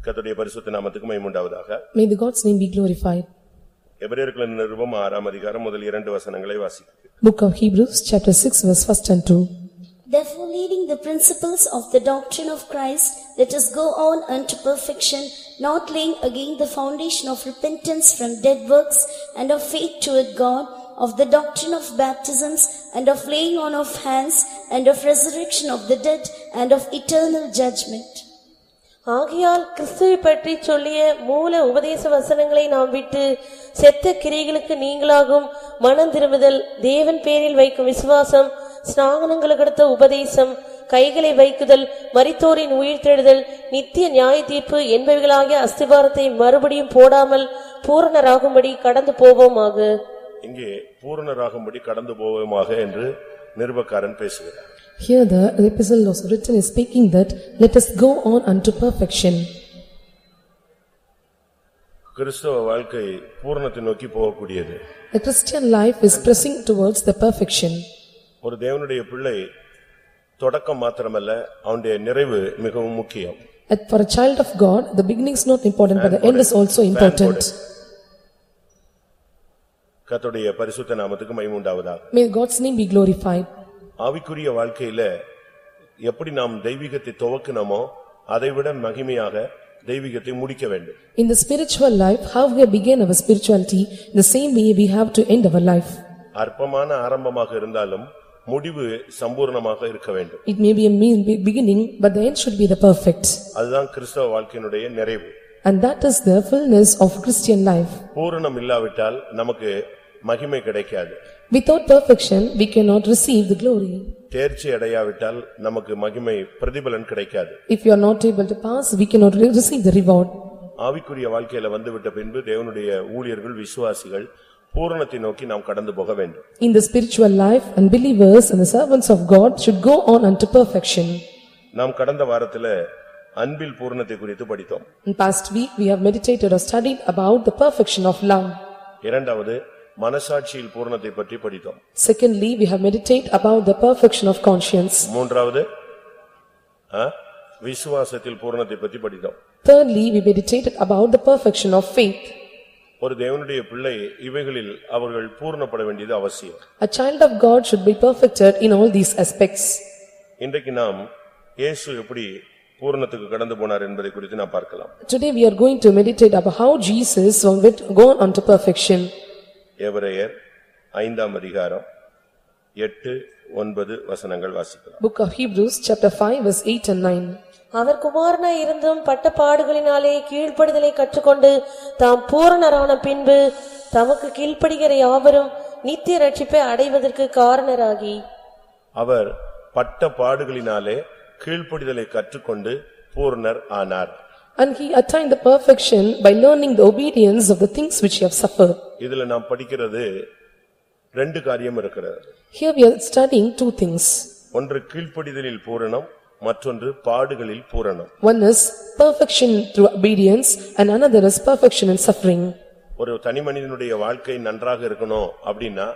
கர்த்தருடைய பரிசுத்த நாமத்துக்கு மைமுண்டாவதாக May the God's name be glorified. எபிரேயர்களின் நிருபம் ஆறாம் அதிகாரம் முதல் இரண்டு வசனங்களை வாசிக்கிறேன் Book of Hebrews, chapter 6, verse 1 and 2. Therefore leading the principles of the doctrine of Christ, let us go on unto perfection, not laying again the foundation of repentance from dead works and of faith toward God, of the doctrine of baptisms and of laying on of hands and of resurrection of the dead and of eternal judgment. ஆகையால் கிறிஸ்துவை பற்றி சொல்லிய மூல உபதேச வசனங்களை நாம் விட்டு செத்த கிரிகளுக்கு நீங்களாகும் மனம் திரும்புதல் தேவன் பேரில் வைக்கும் விசுவாசம் ஸ்நானங்களுக்கு அடுத்த உபதேசம் கைகளை வைக்குதல் மரித்தோரின் உயிர்த்தெழுதல் நித்திய நியாய தீர்ப்பு என்பவைகளாகிய அஸ்திபாரத்தை மறுபடியும் போடாமல் பூரணராகும்படி கடந்து போவோமாக இங்கே பூரணராகும்படி கடந்து போவோமாக என்று நிருபக்காரன் பேசுகிறார் Here the epistle was written is speaking that, "Let us go on unto perfection." கிறிஸ்தவ வாழ்க்கை பூரணத்தை நோக்கி போகக்கூடியது The Christian life is pressing towards the perfection. ஒரு தேவனுடைய பிள்ளை தொடக்கம் மாத்திரமல்ல அவனுடைய நிறைவு மிகவும் முக்கியம் For a child of God, the beginning is not important, but the end is also important. கர்த்தருடைய பரிசுத்த நாமத்துக்கு மைமுண்டாவதாக May God's name be glorified. ஆவிக்குரிய வாழ்க்கையில எப்படி நாம் தெய்வீகத்தை துவக்கினமோ அதைவிட மகிமையாக தெய்வீகத்தை முடிக்க வேண்டும் In the spiritual life, how we begin our spirituality, the same way we have to end our life. அற்பமான ஆரம்பமாக இருந்தாலும் முடிவு சம்பூர்ணமாக இருக்க வேண்டும் It may be a mean be- beginning, but the end should be the perfect. அதுதான் கிறிஸ்தவ வாழ்க்கையினுடைய நிறைவு And that is the fullness of Christian life. பூரணம் இல்லாவிட்டால் நமக்கு மகிமை கிடைக்காது Without perfection, we cannot receive the glory. தேர்ச்சி அடையாவிட்டால் நமக்கு மகிமை பிரதிபலன் கிடைக்காது If you are not able to pass, we cannot re- receive the reward. ஆவிக்குரிய வாழ்க்கையில வந்துவிட்ட பின்பு தேவனுடைய ஊழியர்கள் விசுவாசிகள் பூரணத்தை நோக்கி நாம் கடந்து போக வேண்டும் In the spiritual life, and believers and the servants of God should go on unto perfection. நாம் கடந்த வாரத்துல அன்பில் பூரணத்தை குறித்து படித்தோம் In past week, we have meditated or studied about the perfection of love. இரண்டாவது மனசாட்சியில் பூரணத்தை பற்றி படித்தோம் Secondly, we have meditated about the perfection of conscience. மூன்றாவது ஆ, விசுவாசத்தில் பூரணத்தை பற்றி படித்தோம் Thirdly, we meditated about the perfection of faith. ஒரு தேவனுடைய பிள்ளை இவைகளில் அவர்கள் பூரணப்பட வேண்டியது அவசியம் A child of God should be perfected in all these aspects. இன்றைக்கு நாம் இயேசு எப்படி பூரணத்துக்கு கடந்து போனார் என்பதை குறித்து நாம் பார்க்கலாம் Today, we are going to meditate about how Jesus went gone unto perfection. எபிரேயர் ஐந்தாம் அதிகாரம் எட்டு ஒன்பது வசனங்கள் வாசிக்கலாம் Book of Hebrews, chapter 5, verse 8 and 9. அவர் குமாரனாய் இருந்தும் பட்ட பாடுகளினாலே கீழ்ப்படிதலை கற்றுக்கொண்டு தாம் பூரணரான பின்பு தமக்கு கீழ்ப்படுகிற யாவரும் நித்திய ரட்சிப்பை அடைவதற்கு காரணராகி அவர் பட்ட பாடுகளினாலே கீழ்ப்படிதலை கற்றுக்கொண்டு பூர்ணர் ஆனார் And he attained the perfection by learning the obedience of the things which he have suffered. இதுல நாம் படிக்கிறது ரெண்டு காரியம் இருக்கிறது Here we are studying two things. ஒன்று கீழ்ப்படிதலில் பூரணம் மற்றொன்று பாடுகளில் பூரணம் One is perfection through obedience and another is perfection in suffering. ஒரு தனி மனிதனுடைய வாழ்க்கை நன்றாக இருக்கணும் அப்படின்னா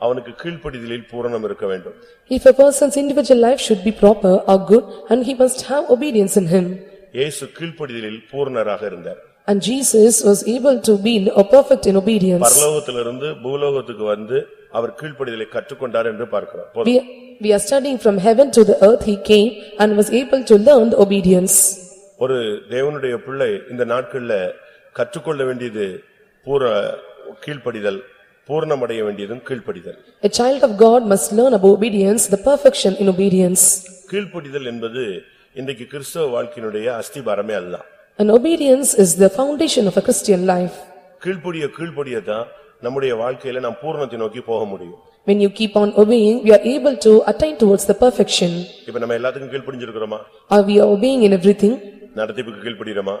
அவனுக்கு கீழ்ப்படிதலில் பூரணம் இருக்க வேண்டும் If a person's individual life should be proper or good and he must have obedience in him. இயேசு கீழ்ப்படிதலில் பூர்ணராக இருந்தார் And Jesus was able to be or perfect in obedience. பரலோகத்திலிருந்து பூலோகத்துக்கு வந்து அவர் கீழ்ப்படிதலை கற்றுக்கொண்டார் என்று பார்க்கிறோம் போதும். We we are studying from heaven to the earth he came and was able to learn the obedience. ஒரு தேவனுடைய பிள்ளை இந்த நாட்கள்ல கற்றுக்கொள்ள வேண்டியது பூர கீழ்ப்படிதல் பூர்ணமடைய வேண்டியதும் கீழ்ப்படிதல் A child of God must learn about obedience, the perfection in obedience. கீழ்ப்படிதல் என்பது இன்றைக்கு கிறிஸ்தவ வாழ்க்கையினுடைய அஸ்திபாரமே அதுதான் And obedience is the foundation of a Christian life. கீழ்ப்படிய கீழ்ப்படியத்தான் நம்முடைய வாழ்க்கையில நாம் பூர்ணத்தை நோக்கி போக முடியும் When you keep on obeying, we are able to attain towards the perfection. இப்ப நம்ம எல்லாத்துக்கும் கீழ்ப்படிஞ்சிருக்கிறோமா Are we obeying in everything? நடத்திப்புக்கு கீழ்ப்படிகிறோமா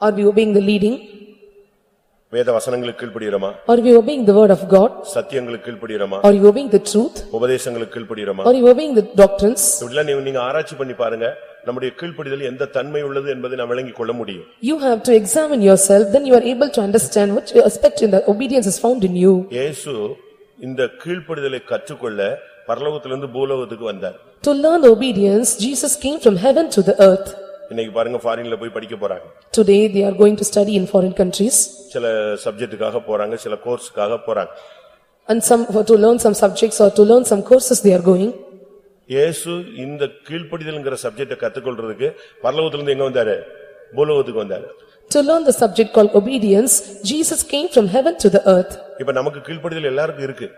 Are we obeying the leading? வேத வசனங்களுக்கு கீழ்ப்படிகிறோமா Are we obeying the word of God? சத்தியங்களுக்கு கீழ்ப்படிகிறோமா Are you obeying the truth? உபதேசங்களுக்கு கீழ்ப்படிகிறோமா Are you obeying the doctrines? இப்படிலாம் நீங்க- நீங்க ஆராய்ச்சி பண்ணி பாருங்க நம்முடைய கீழ்ப்படிதல் எந்த தன்மை உள்ளது என்பதை நாம் விளங்கிக் கொள்ள முடியும் You have to examine yourself, then you are able to understand which aspect in the obedience is found in you. இயேசு இந்த கீழ்ப்படிதலை கற்றுக்கொள்ள பரலோகத்திலிருந்து பூலோகத்துக்கு வந்தார் To learn obedience, Jesus came from heaven to the earth. இன்னைக்கு பாருங்க ஃபாரின்ல போய் படிக்க போறாங்க Today, they are going to study in foreign countries, சில சப்ஜெக்டுக்காக போறாங்க சில கோர்ஸுக்காக போறாங்க and some, for to learn some subjects or to learn some courses they are going. இயேசு இந்த கீழ்ப்படிதல்ங்கிற சப்ஜெக்ட கத்துக்கொள்றதுக்கு பரலோகத்திலிருந்து எங்க வந்தாரு பூலோகத்துக்கு வந்தாரு To learn the subject called obedience, Jesus came from heaven to the earth. இப்ப நமக்கு கீழ்ப்படிதல் எல்லாருக்கும் இருக்கு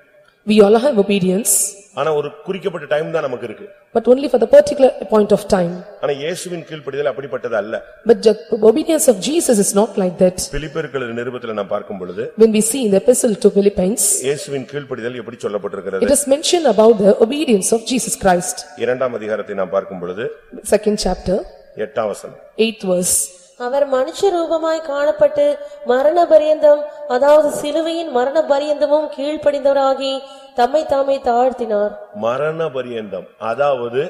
We all have obedience, ஆனா ஒரு குறிக்கப்பட்ட டைம் தான் நமக்கு இருக்கு but only for the particular point of time. ஆனா இயேசுவின் கீழ்ப்படிதல் அப்படிப்பட்டது அல்ல But the obedience of Jesus is not like that. பிலிப்பெருக்கள் நிருபத்துல நாம் பார்க்கும் பொழுது When we see in the epistle to Philippines, இயேசுவின் கீழ்ப்படிதல் எப்படி சொல்லப்பட்டிருக்கிறது it is mentioned about the obedience of Jesus Christ. இரண்டாம் அதிகாரத்தை நாம் பார்க்கும் பொழுது Second chapter, எட்டாம் வசனம் eighth verse. அவர் மனுஷ ரூபமாய் காணப்பட்டு மரண பரியந்தம் அதாவது சிலுவையின் மரண பரியந்தமும் கீழ்ப்படிந்தவராகி தம்மை தாமே தாழ்த்தினார் மரண பரியந்தம் அதாவது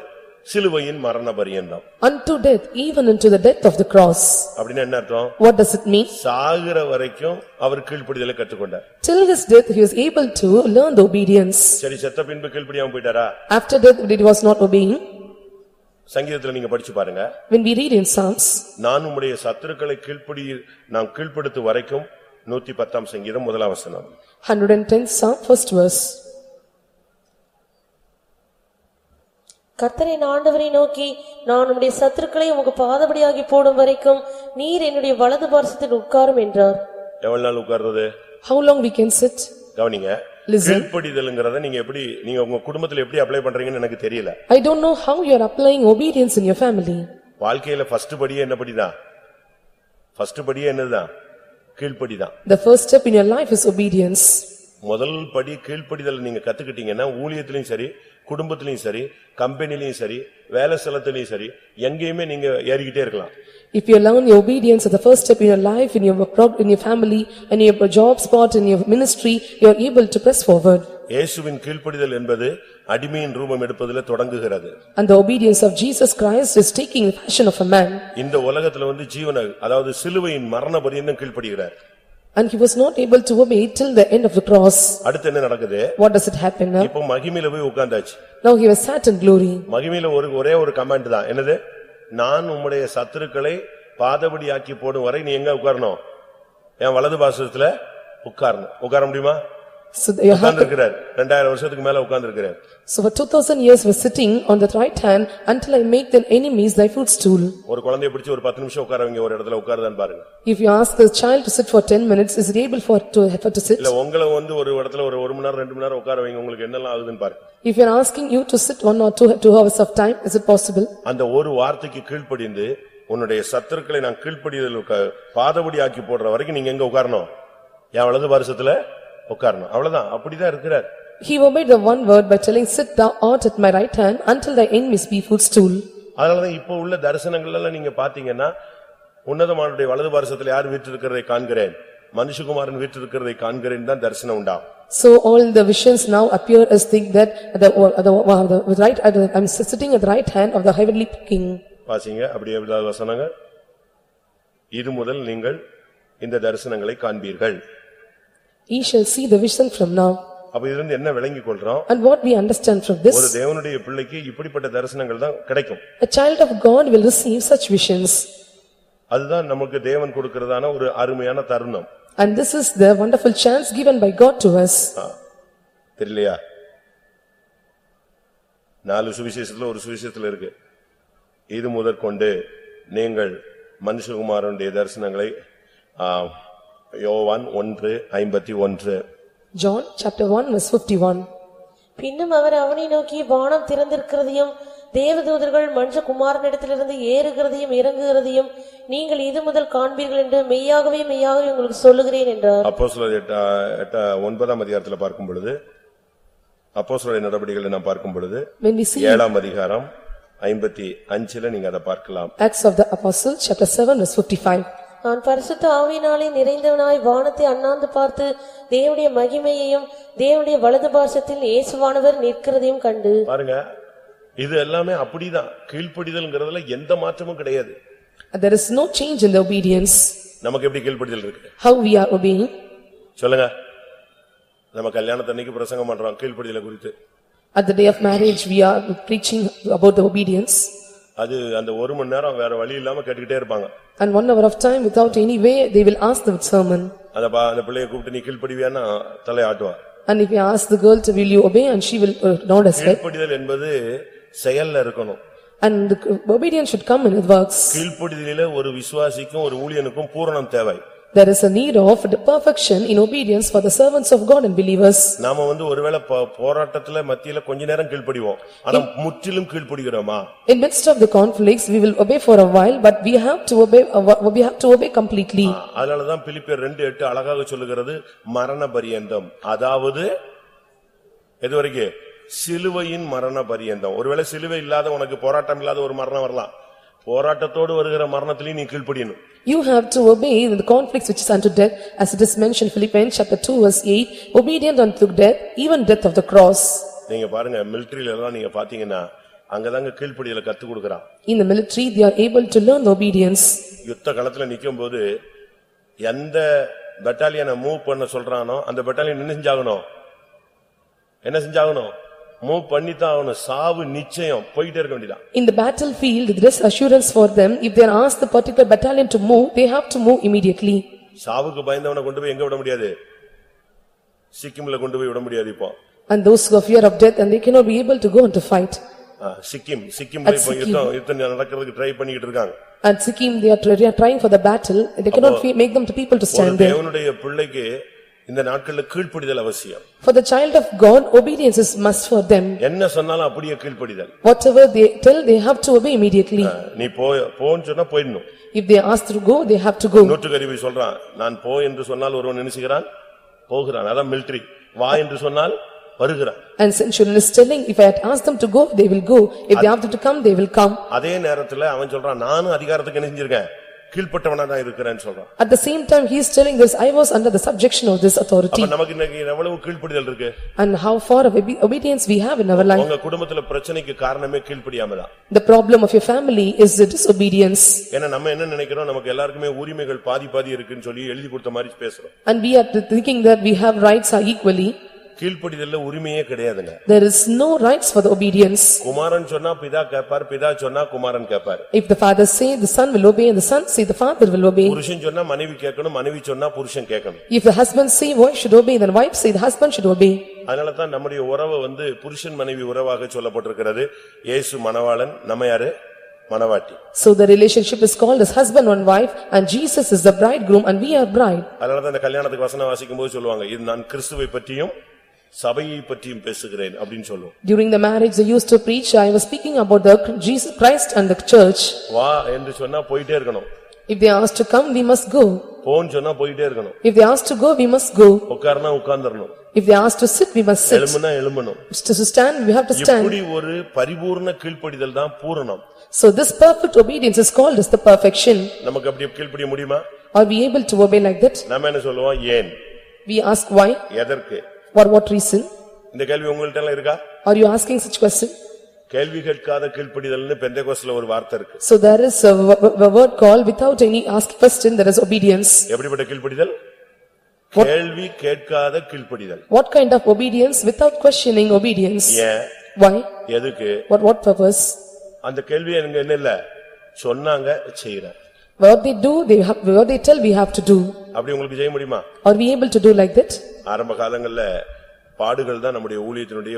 சிலுவையின் மரண பரியந்தம் Unto death, even unto the death of the cross. அப்படின்னு என்ன அர்த்தம் What does it mean? சாகிற வரைக்கும் அவர் கீழ்ப்படிதலை கற்றுக்கொண்டார் Till his death, he was able to learn the obedience. சரி செத்த பின்பு கீழ்ப்படியாம போயிட்டாரா After death, he was not obeying. சங்கீதத்துல நீங்க படிச்சு பாருங்க When we read in Psalms, நான் உம்முடைய சத்துருக்களை கீழ்ப்படி நான் கீழ்ப்படுத்து வரைக்கும் நூத்தி பத்தாம் சங்கீதம் முதலாம் வசனம் hundred and tenth Psalm, first verse. கர்த்தரின் ஆண்டவரை நோக்கி நான் உம்முடைய சத்துருக்களை உமக்கு பாதபடியாகி போடும் வரைக்கும் நீர் என்னுடைய வலது பார்சத்தில் உட்காரும் என்றார் எவ்வளவு நாள் உட்கார்றது How long we can sit? கவனிங்க. கீழ்ப்படிதல்ங்கிறத நீங்க எப்படி நீங்க உங்க குடும்பத்துல எப்படி அப்ளை பண்றீங்கன்னு எனக்கு தெரியல. I don't know how you are applying obedience in your family. வாழ்க்கையில ஃபர்ஸ்ட் படியே என்ன படிதான் ஃபர்ஸ்ட் படியே என்னதுதான் கீழ்ப்படிதான் The first step in your life is obedience. முதல் படி கீழ்ப்படிதல் நீங்க கத்துக்கிட்டீங்கன்னா ஊழியத்திலயும் சரி குடும்பத்திலயும் சரி கம்பெனிலயும் சரி வேலை ஸ்தலத்திலயும் சரி எங்கேயுமே நீங்க ஏறிக்கிட்டே இருக்கலாம். If you learn your obedience at the first step in your life, in your prog- in your family, and your job spot, in your ministry, you are able to press forward. இயேசுவின் கீழ்ப்படிதல் என்பது அடிமையின் ரூபம் எடுப்பதில் தொடங்குகிறது And the obedience of Jesus Christ is taking the fashion of a man. இந்த உலகத்துல வந்து ஜீவன அதாவது சிலுவையின் மரண பரியந்தம் கீழ்ப்படுகிறார் And he was not able to obey till the end of the cross. அடுத்து என்ன நடக்குது What does it happen now? இப்போ மகிமையில போய் உட்கார்ந்தாச்சு Now he was sat in glory. மகிமையில ஒரு ஒரே ஒரு கமெண்ட் தான் என்னது நான் உம்முடைய சத்துருக்களை பாதபடி ஆக்கி போடும் வரை நீ எங்க உட்காரணும்? என் வலது பாசத்துல உட்காரணும். உட்கார முடியுமா? So have, ரெண்டாயிரம் வருஷத்துக்கு மேல உட்கார்ந்து இருக்கிறார் so for two thousand years was sitting on the right hand until I make the enemies thy footstool. ஒரு குழந்தைய பிடிச்சு ஒரு பத்து நிமிஷம் உட்கார வைங்க ஒரு இடத்துல உட்காருதான்னு பாருங்க. If you ask the child to sit for ten minutes, is he able for to, for to sit? இல்ல உங்களை வந்து ஒரு இடத்துல ஒரு ஒரு மணி நேரம் ரெண்டு மணி நேரம் உட்கார வைங்க உங்களுக்கு என்னெல்லாம் ஆகுதுன்னு பாருங்க. If you are asking you to sit one or two, two hours of time, is it possible? அந்த ஒரு வார்த்தைக்கு கீழ்ப்படிந்து உன்னுடைய சத்துருக்களை நான் கீழ்ப்படிதல் உட்கா- பாதபடி ஆக்கி போடுற வரைக்கும் நீங்க எங்க உட்காரணும்? என் வலது வருஷத்துல உட்காரணும். அவ்வளவுதான். அப்படிதான் இருக்கிறார். He obeyed the one word by telling, "Sit thou art at my right hand until thy enemies be footstool." அதனாலதான் இப்ப உள்ள தரிசனங்கள் எல்லாம் நீங்க பாத்தீங்கன்னா உன்னதமானுடைய வலது வருஷத்துல யார் வீற்றிருக்கிறதை காண்கிறேன்? மனுஷகுமாரன் வீற்றிருக்கிறதை காண்கிறேன் தான் தரிசனம் உண்டாம் So all the visions now appear as think that the, the, the right, the- I'm sitting at the right hand of the heavenly king. வாசிங்க அப்படியே ஏதாவது வசனங்க இது முதல் நீங்கள் இந்த தரிசனங்களை காண்பீர்கள் Ye shall see the vision from now. அப்ப இதுல இருந்து என்ன விளங்கிக் கொள்றோம் And what we understand from ஒரு this, தேவனுடைய பிள்ளைக்கு இப்படிப்பட்ட தரிசனங்கள் தான் கிடைக்கும் a child of God will receive such visions. அதுதான் நமக்கு தேவன் கொடுக்கிறதான ஒரு அருமையான தருணம் And this is the wonderful chance given by God to us. தெரியலையா நாலு சுவிசேஷத்துல ஒரு சுவிசேஷத்துல இருக்கு இது முதற்கொண்டு நீங்கள் மனுஷகுமாரனுடைய தரிசனங்களை யோவான் ஒன்று ஐம்பத்தி ஒன்று John chapter 1 verse 51. பின்னும் அவர் அவனை நோக்கி வானம் திறந்திருக்கிறதையும் தேவதூதர்கள் மனுஷகுமாரனிடத்திலிருந்து ஏறுகிறதையும் இறங்குகிறதையும் நீங்கள் இது முதல் காண்பீர்கள் என்று மெய்யாகவே மெய்யாகவே உங்களுக்கு சொல்லுகிறேன் என்றார். அப்போ ஒன்பதாம் அதிகாரத்துல பார்க்கும் பொழுது அப்போ நடவடிக்கைகளை நாம் பார்க்கும் பொழுது When we see ஏழாம் அதிகாரம் ஐம்பத்தி அஞ்சுல நீங்க அதை பார்க்கலாம். Acts of the Apostles chapter 7 verse 55. நான் பரிசுத்த ஆவியினாலே நிறைந்தவனாய் வானத்தை அண்ணாந்து பார்த்து தேவனுடைய மகிமையையும் தேவனுடைய வலது பார்சத்தில் இயேசுவானவர் நிற்கிறதையும் கண்டு. பாருங்க இது எல்லாமே அப்படிதான் கீழ்ப்படிதல்ங்கிறதுல எந்த மாற்றமும் கிடையாது There is no change in the obedience, நமக்கு எப்படி கீழ்ப்படிதல் இருக்கு how we are obeying. சொல்லுங்க நம்ம கல்யாணத்தன்னைக்கு பிரசங்கம் பண்றோம் கீழ்ப்படிதலை குறித்து At the day of marriage, we are preaching about the obedience. அது அந்த ஒரு மணி நேரம் வேற வழி இல்லாம கேட்டுக்கிட்டே இருப்பாங்க And one hour of time, without any way, they will ask the sermon. அந்த பா- அந்த பிள்ளைய கூப்பிட்டு நீ கீழ்ப்படிவியான்னா தலை ஆட்டுவா And if you ask the girl to will you obey and she will uh, nod as well. கீழ்ப்படிதல் என்பது செயல்ல இருக்கணும் And the obedience should come in with works. கீழ்ப்படிதலில ஒரு விசுவாசிக்கும் ஒரு ஊழியனுக்கும் பூரணம் தேவை There is a need of the perfection in obedience for the servants of God and believers. நாம வந்து ஒருவேளை போராட்டத்துல மத்தியில கொஞ்ச நேரம் கீழ்ப்படிவோம் ஆனா முற்றிலும் கீழ்ப்படிகிறோமா In midst of the conflicts, we will obey for a while, but we have to obey, uh, we have to obey completely. அதனாலதான் பிலிப்பியர் ரெண்டு எட்டு அழகாக சொல்லுகிறது மரண பரியந்தம் அதாவது எது வரைக்கும் சிலுவையின் மரண பரியந்தம். ஒருவேளை சிலுவை இல்லாத உனக்கு போராட்டம் இல்லாத ஒரு மரணம் வரலாம். போராட்டத்தோடு வருகிற மரணத்திலையும் நீ கீழ்ப்படியணும். You have to obey in the conflicts which is unto death, as it is mentioned Philippians chapter 2 verse 8, obedient unto death, even death of the cross. நீங்க பாருங்க மிலிட்டரியில எல்லாம் நீங்க பாத்தீங்கன்னா அங்கதாங்க கீழ்ப்படிதல கத்து கொடுக்கறான். In the military, they are able to learn obedience. யுத்த களத்துல நிக்கும்போது எந்த பெட்டாலியனை மூவ் பண்ண சொல்றானோ அந்த பெட்டாலியன் என்ன செஞ்சாகணும்? என்ன செஞ்சாகணும்? மூவ் பண்ணித்தான் ஆகணும் சாவு நிச்சயம் போயிட்டே இருக்க வேண்டியதான் In the battlefield, there is assurance for them, if they are asked the particular battalion to move, they have to move immediately. சாவுக்கு பயந்தவனை கொண்டு போய் எங்க விட முடியாது சிக்கிம்ல கொண்டு போய் விட முடியாது இப்போ And those who are fear of death, and they cannot be able to go on to fight. ஆ, சிக்கிம் சிக்கிம்ல இப்போ Sikkim. யுத்தம் யுத்தம் நடக்கிறதுக்கு ட்ரை பண்ணிக்கிட்டு இருக்காங்க At Sikkim, they are try- they are trying for the battle, they cannot fe- make them to people to ஒரு stand there. தேவனுடைய பிள்ளைக்கு இந்த நாட்கள்ல கீழ்ப்படிதல் அவசியம் For the child of God, obedience is must for them. என்ன சொன்னாலும் அப்படியே கீழ்ப்படிதல் Whatever they tell, they have to obey immediately. நீ போ போன்னு சொன்னா போயிடணும் If they asked to go, they have to go. நூற்றுக்கருவி சொல்றான் நான் போ என்று சொன்னால் ஒருவன் நினைச்சுகிறான் போகிறான் அதான் மிலிட்டரி வா என்று சொன்னால் வருகிறான் And centurion is telling, if I had asked them to go, they will go. If they have to come, they will come. அதே நேரத்துல அவன் சொல்றான் நானும் அதிகாரத்துக்கு என்ன செஞ்சிருக்கேன் கீழ்ப்பட்டவனா தான் இருக்கிறேன்னு சொல்றான் At the same time, he is telling this, I was under the subjection of this authority. அப்ப நமக்கு இன்னைக்கு எவ்வளவு கீழ்ப்படிதல் இருக்கு And how far of obe- obedience we have in our life. உங்க குடும்பத்துல பிரச்சனைக்கு காரணமே கீழ்ப்படியாம தான் The problem of your family is the disobedience. ஏன்னா நம்ம என்ன நினைக்கிறோம் நமக்கு எல்லாருக்குமே உரிமைகள் பாதி பாதி இருக்குன்னு சொல்லி எழுதி கொடுத்த மாதிரி பேசுறோம் And we are thinking that we have rights are equally. கீழ்ப்படிதல்ல உரிமையே கிடையாதுங்க There is no rights for the obedience. குமாரன் சொன்னா பிதா கேட்பார் பிதா சொன்னா குமாரன் கேட்பார் If the father say, the son will obey, and the son say, the father will obey. புருஷன் சொன்னா மனைவி கேட்கணும் மனைவி சொன்னா புருஷன் கேட்கணும் If the husband say, wife should obey, then wife say, the husband should obey. அதனால தான் நம்முடைய உறவு வந்து புருஷன் மனைவி உறவாக சொல்லப்பட்டிருக்கிறது இயேசு மணவாளன் நம்ம யாரு மணவாட்டி So the relationship is called as husband and wife, and Jesus is the bridegroom, and we are bride. அதனால தான் இந்த கல்யாணத்துக்கு வசனம் வாசிக்கும் போது சொல்லுவாங்க இது நான் கிறிஸ்துவை பற்றியும் சபையை பற்றியும் பேசுகிறேன் அப்படின்னு சொல்லுவோம் During the marriage, they used to preach, I was speaking about the Jesus Christ and the church. வா என்று சொன்னா போயிட்டே இருக்கணும் If they are asked to come, we must go. போன்னு சொன்னா போயிட்டே இருக்கணும் If they are asked to go, we must go. உட்கார்னா உட்கார்ந்துடணும் If they are asked to sit, we must sit. எழும்புனா எழும்பணும் To stand, we have to stand. இப்படி ஒரு பரிபூர்ண கீழ்ப்படிதல் தான் பூரணம் So this perfect obedience is called as the perfection. நமக்கு அப்படி கீழ்ப்படிய முடியுமா Are we able to obey like that? நாம என்ன சொல்லுவோம் ஏன் We ask why, எதற்கு for what reason? இந்த கேள்வி உங்கள்ட்ட எல்லாம் இருக்கா Are you asking such question? கேள்வி கேட்காத கீழ்ப்படிதல்னு பெந்தேகோஸ்துல ஒரு வார்த்தை இருக்கு So there is a wo- a word called without any ask question, there is obedience. எப்படிப்பட்ட கீழ்ப்படிதல் கேள்வி கேட்காத கீழ்ப்படிதல் What kind of obedience? Without questioning obedience. ஏன் Why? எதுக்கு What, what purpose? அந்த கேள்வி எனக்கு என்ன இல்ல சொன்னாங்க செய்யறேன் What they do, they have, what they tell, we have to do. அப்படி உங்களுக்கு செய்ய முடியுமா Are we able to do like that? ஆரம்ப காலங்கள்ல பாடுகள் தான் நம்முடைய ஊழியத்தினுடைய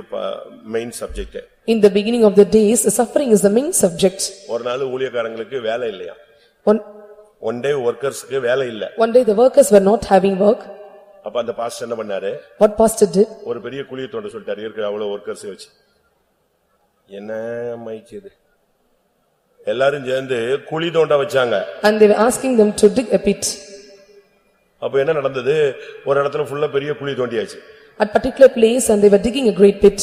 main subject In the beginning of the days, suffering is the main subject. ஒரு நாள் ஊழியக்காரங்களுக்கு வேலை இல்லையா One, ஒன் டே ஒர்க்கர்ஸ்க்கு வேலை இல்ல one day the workers were not having work. அப்ப அந்த பாஸ்டர் என்ன பண்ணாரு What pastor did? ஒரு பெரிய குழியை தோண்ட சொல்லிட்டாரு இருக்கிற அவ்வளவு ஒர்க்கர்ஸ் வச்சு என்ன மைக்குது எல்லாரும் சேர்ந்து குழி தோண்ட வச்சாங்க And they were asking them to dig a pit. அப்ப என்ன நடந்தது ஒரு இடத்துல ஃபுல்லா பெரிய குழி தோண்டியாச்சு At particular place and they were digging a great pit.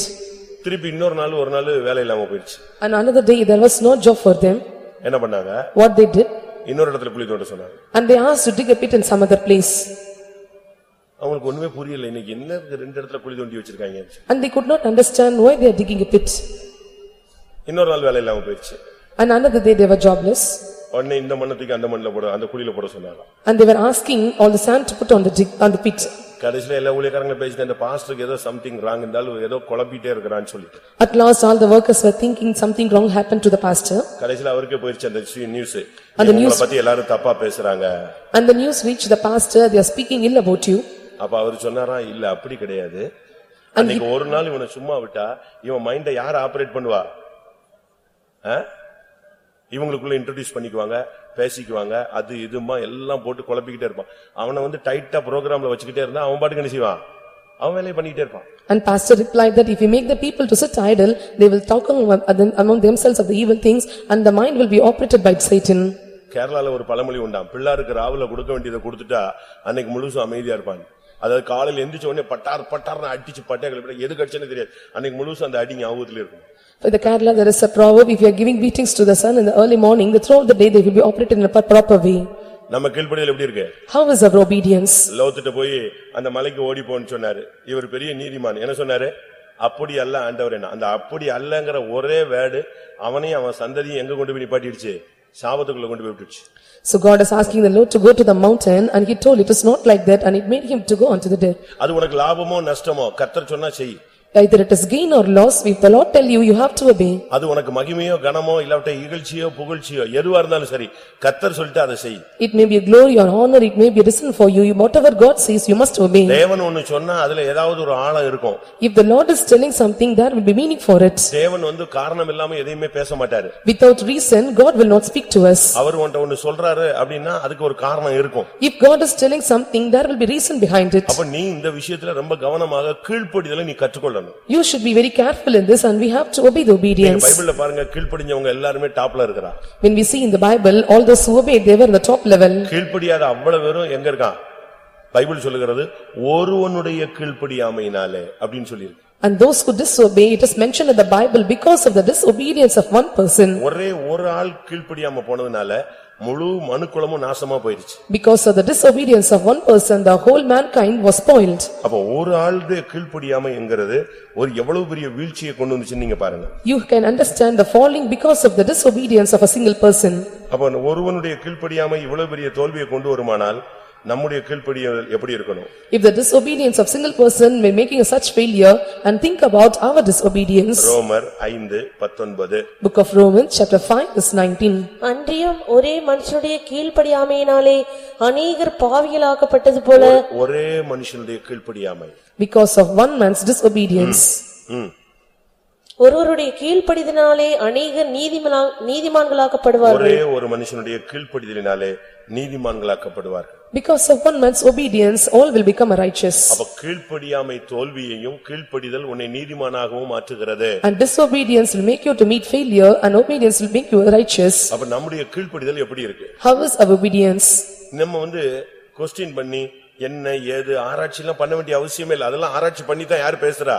திருப்பி இன்னொரு நாள் ஒரு நாள் வேலை இல்லாம போயிடுச்சு And another day there was no job for them. என்ன பண்ணாங்க What they did? இன்னொரு இடத்துல குழி தோண்ட சொன்னாங்க And they asked to dig a pit in some other place. அவங்களுக்கு ஒண்ணுமே புரியல இன்னைக்கு என்ன ரெண்டு இடத்துல குழி தோண்டி வச்சிருக்காங்க And they could not understand why they are digging a pit. இன்னொரு நாள் வேலை இல்லாம போயிடுச்சு And another day they were jobless. உடனே இந்த மண்ணத்துக்கு அந்த மண்ணில் போட அந்த குழியில போட சொன்னாராம் And they were asking all the sand to put on the dig, on the pit. கடைசியில எல்லா ஊழியக்காரங்களும் பேசிட்டு அந்த பாஸ்டருக்கு ஏதோ சம்திங் ராங் இருந்தாலும் ஏதோ குழப்பிட்டே இருக்கிறான்னு சொல்லிட்டு At last, all the workers were thinking something wrong happened to the pastor. கடைசியில அவருக்கே போயிருச்சு அந்த நியூஸ் அந்த news- பத்தி எல்லாரும் தப்பா பேசுறாங்க And the news reached the pastor, they are speaking ill about you. அப்ப அவர் சொன்னாரா இல்ல அப்படி கிடையாது அன்னைக்கு ஒரு நாள் இவனை சும்மா விட்டா இவன் மைண்ட யார் ஆபரேட் பண்ணுவா ஆ? இவங்களுக்குள்ள இன்ட்ரோடியூஸ் பண்ணிக்குவாங்க பேசிக்குவாங்க அது இதுமா எல்லாம் போட்டு குழப்பிக்கிட்டே இருப்பான். அவனை வந்து டைட்டா ப்ரோக்ராம்ல வச்சுக்கிட்டே இருந்தா அவன் பாட்டுக்கு என்ன செய்வான்? அவன் வேலையை பண்ணிக்கிட்டே இருப்பான். And pastor replied that if you make the people to sit idle, they will talk among among themselves of the evil things and the mind will be operated by Satan. கேரளால ஒரு பழமொழி உண்டாம். பிள்ளாருக்கு ராவுல கொடுக்க வேண்டியதை கொடுத்துட்டா அன்னைக்கு முழுசும் அமைதியா இருப்பான் அதாவது காலையில எந்திரிச்ச உடனே பட்டார் பட்டார்னு அடிச்சு பட்டே எது கடிச்சேன்னு தெரியாது. அன்னைக்கு முழுசும் அந்த அடி ஞாபகத்துல இருக்கும். For the Kerala, there is a proverb, if you are giving beatings to the sun in the early morning, the throughout the day they will be operated in a proper way. நம்ம கீழ்ப்படிதல் எப்படி இருக்கு How is our obedience? லோத்துட்ட போய் அந்த மலைக்கு ஓடி போன்னு சொன்னாரு இவர் பெரிய நீதிமான் என்ன சொன்னாரு அப்படி அல்ல ஆண்டவர் என்ன அந்த அப்படி அல்லங்கிற ஒரே வேர்டு அவனையும் அவன் சந்ததியும் எங்க கொண்டு போய் நிப்பாட்டிடுச்சு சாபத்துக்குள்ள கொண்டு போய் விட்டுருச்சு So God is asking the Lord to go to the mountain and he told it is not like that and it made him to go unto the dead. அது உனக்கு லாபமோ நஷ்டமோ கர்த்தர் சொன்னா செய் Either it is gain or loss, if the Lord tell you, you have to obey. அது உனக்கு மகிமையோ கனமோ இல்லாவிட்ட இகழ்ச்சியோ புகழ்ச்சியோ எதுவா இருந்தாலும் சரி கர்த்தர் சொல்லிட்டு அதை செய் It may be a glory or honor, it may be a reason for you, whatever God says, you must obey. தேவன் ஒன்னு சொன்னா அதுல ஏதாவது ஒரு ஆழம் இருக்கும் If the Lord is telling something, there will be meaning for it. தேவன் வந்து காரணம் இல்லாம எதையுமே பேச மாட்டாரு Without reason, God will not speak to us. அவர் உன்ட்ட ஒன்னு சொல்றாரு அப்படின்னா அதுக்கு ஒரு காரணம் இருக்கும் If God is telling something, there will be reason behind it. அப்ப நீ இந்த விஷயத்துல ரொம்ப கவனமாக கீழ்ப்படிதலை நீ கற்றுக்கொள்ளணும் You should be very careful in this and we have to obey the obedience. பைபிள்ல பாருங்க கீழ்ப்படிஞ்சவங்க எல்லாருமே டாப்ல இருக்கிறான் When we see in the Bible, all those who obeyed, they were in the top level. கீழ்ப்படியாத அவ்வளவு பேரும் எங்க இருக்கான் பைபிள் சொல்லுகிறது ஒருவனுடைய கீழ்ப்படியாமையினாலே அப்படின்னு சொல்லியிருக்கு And those who disobey, it is mentioned in the Bible because of the disobedience of one person. ஒரே ஒரு ஆள் கீழ்ப்படியாம போனதுனால முழு மனுக்குலமும் நாசமா போயிருச்சு Because of the disobedience of one person, the whole mankind was spoiled. அப்ப ஒரு ஆளுடைய கீழ்ப்படியாமைங்கிறது ஒரு எவ்வளவு பெரிய வீழ்ச்சியை கொண்டு வந்துச்சுன்னு நீங்க பாருங்க You can understand the falling because of the disobedience of a single person. அப்ப ஒருவனுடைய கீழ்ப்படியாமை இவ்வளவு பெரிய தோல்வியை கொண்டு வருமானால் நம்முடைய கீழ்ப்படிய எப்படி இருக்கணும் If the disobedience of single person may making a such failure and think about our disobedience. ரோமர் ஐந்து பத்தொன்பது Book of Romans, chapter 5, verse 19. அன்றியும் ஒரே மனுஷனுடைய கீழ்ப்படியாமையினாலே அநேகர் பாவிகளாக்கப்பட்டது போல ஒரே மனுஷனுடைய கீழ்ப்படியாமை Because of one man's disobedience. ம். ஒருவருடைய கீழ்ப்படிதனாலே அநேகர் நீதிமனா நீதிமான்களாக்கப்படுவார்கள் ஒரே ஒரு மனுஷனுடைய கீழ்ப்படிதலினாலே நீதிமான்களாக்கப்படுவார்கள் Because of one man's obedience, all will become righteous. அப்ப கீழ்ப்படியாமை தோல்வியையும் கீழ்ப்படிதல் உன்னை நீதிமானாகவும் மாற்றுகிறது And disobedience will make you to meet failure and obedience will make you righteous. அப்ப நம்முடைய கீழ்ப்படிதல் எப்படி இருக்கு How is our obedience? நம்ம வந்து கொஸ்டின் பண்ணி என்ன ஏது ஆராய்ச்சி எல்லாம் பண்ண வேண்டிய அவசியமே இல்லை அதெல்லாம் ஆராய்ச்சி பண்ணி தான் யார் பேசுறா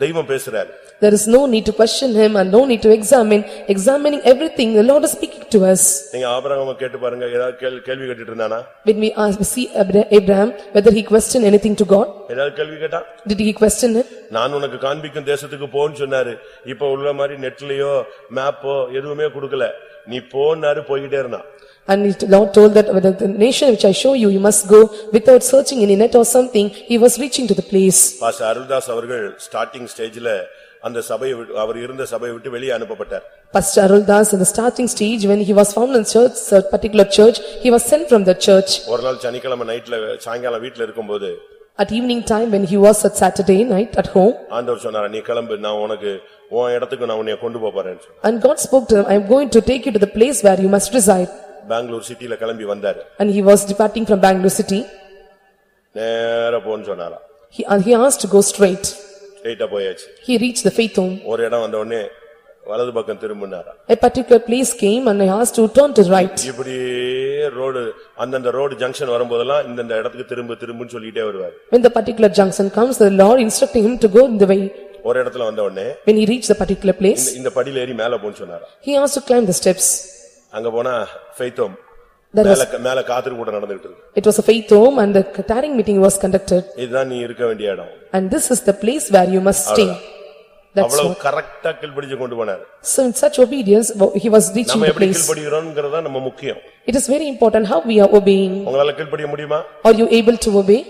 தெய்வம் பேசுறாரு There is no need to question him and no need to examine, examining everything, the Lord is speaking to us. நீங்க ஆபரகம கேட்டு பாருங்க ஏதாவது கேள்- கேள்வி கேட்டுட்டு இருந்தானா When we ask, we see Abra- Abraham, whether he questioned anything to God, ஏதாவது கேள்வி கேட்டா did he question it? நான் உனக்கு காண்பிக்கும் தேசத்துக்கு போன்னு சொன்னாரு இப்ப உள்ள மாதிரி நெட்லயோ மேப்போ எதுவுமே கொடுக்கல நீ போன்னாரு போய்கிட்டே இருந்தான் And the Lord told that whether the nation which I show you, you must go without searching any net or something, he was reaching to the place. Pass Aruldas அவர்கள் ஸ்டார்டிங் ஸ்டேஜ்ல அந்த சபையை விட்டு- அவர் இருந்த சபையை விட்டு வெளியே அனுப்பப்பட்டார் Pastor Aruldas in the starting stage, when he was found in church, a particular church, he was sent from the church. ஒரு நாள் சனிக்கிழமை நைட்ல சாயங்காலம் வீட்டுல இருக்கும்போது At evening time, when he was at Saturday night at home, ஆண்டவர் சொன்னாரா நீ கிளம்பு நான் உனக்கு உன் இடத்துக்கு நான் உன்னைய கொண்டு போப் போறேன்னு சொன்னார் and God spoke to him, "I am going to take you to the place where you must reside." Bangalore சிட்டில கிளம்பி வந்தாரு And he was departing from Bangalore city. நேரா போன்னு சொன்னாராம் He, and he asked to go straight. ஸ்ட்ரெயிட்டா போயாச்சு He reached the faith home. ஒரு இடம் வந்த உடனே வலது பக்கம் திரும்பினாராம் A particular place came and I asked to turn to right. இப்படியே ரோடு அந்தந்த ரோடு ஜங்ஷன் வரும்போதெல்லாம் இந்தந்த இடத்துக்கு திரும்ப திரும்புன்னு சொல்லிட்டே வருவார் When the particular junction comes, the Lord instructing him to go in the way. ஒரு இடத்துல வந்த உடனே When he reached the particular place, இந்த- படியில ஏறி மேல போன்னு சொன்னாராம் he asked to climb the steps. அங்க போனா ஃபெய்த்தோம் There was, மேல மேல காத்திரு கூட நடந்துட்டு இருக்கு it was a faith home and the tarrying meeting was conducted. இதுதான் நீ இருக்க வேண்டிய இடம் And this is the place where you must stay. That's அவ்வளவு what. கரெக்டா கீழ்ப்படிச்சு கொண்டு போனார் So in such obedience, wo- he was reaching நம்ம the எப்படி place. கீழ்ப்படிகிறோம்ங்கிறது தான் நம்ம முக்கியம் It is very important how we are obeying. உங்களால கீழ்ப்படிய முடியுமா Are you able to obey?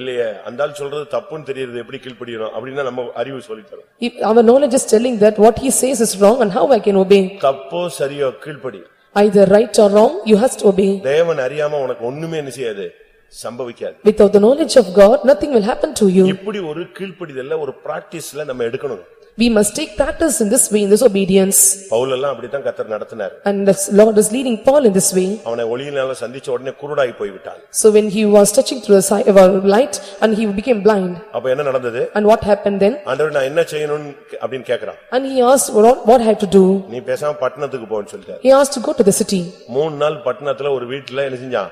இல்லையே அந்த ஆள் சொல்றது தப்புன்னு தெரியுது எப்படி கீழ்ப்படிகிறோம் அப்படின்னா நம்ம அறிவு சொல்லித்தரும் If our knowledge is telling that what he says is wrong and how I can obey. தப்போ சரியோ கீழ்ப்படி Either right or wrong, you have to obey. தேவன் அறியாம உனக்கு ஒண்ணுமே என்ன செய்யாது சம்பவிக்காது Without the knowledge of God, nothing will happen to you. இப்படி ஒரு கீழ்ப்படிதல்ல ஒரு பிராக்டிஸ்ல நம்ம எடுக்கணும் We must take practice in this way, in this obedience. Pavul எல்லாம் அப்படித்தான் கத்தர் நடத்தினார் And the Lord is leading Paul in this way. அவனை ஒளியினால சந்திச்ச உடனே குருடாய் போய்விட்டான் So when he was touching through the si- uh, light and he became blind. அப்ப என்ன நடந்தது And what happened then? ஆண்டவர் நான் என்ன செய்யணும்னு அப்படின்னு கேக்குறான் And he asked, what what I have to do? நீ பேசாம பட்டணத்துக்கு போன்னு சொல்லிட்டாரு He asked to go to the city. மூணு நாள் பட்டணத்துல ஒரு வீட்டுல என்ன செஞ்சான்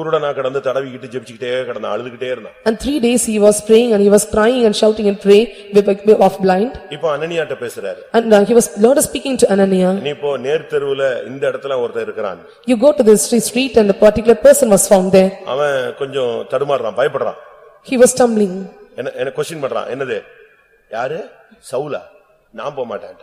குருடனா கடந்து தடவிக்கிட்டு ஜெபிச்சுக்கிட்டே கிடந்தான் அழுதுகிட்டே இருந்தான் And three days he was praying and he was crying and shouting and pray with- of blind. இப்போ அனனியாட்ட பேசுறாரு And uh, he was, Lord is speaking to Ananiah. நீ இப்போ நேர் தெருவுல இந்த இடத்துல ஒருத்தன் இருக்கிறான் You go to the street street and a particular person was found there. அவன் கொஞ்சம் தடுமாறுறான் பயப்படுறான் He was stumbling. என்ன என்ன கொஸ்டின் பண்றான் என்னது யாரு சவுலா நான் போக மாட்டேன்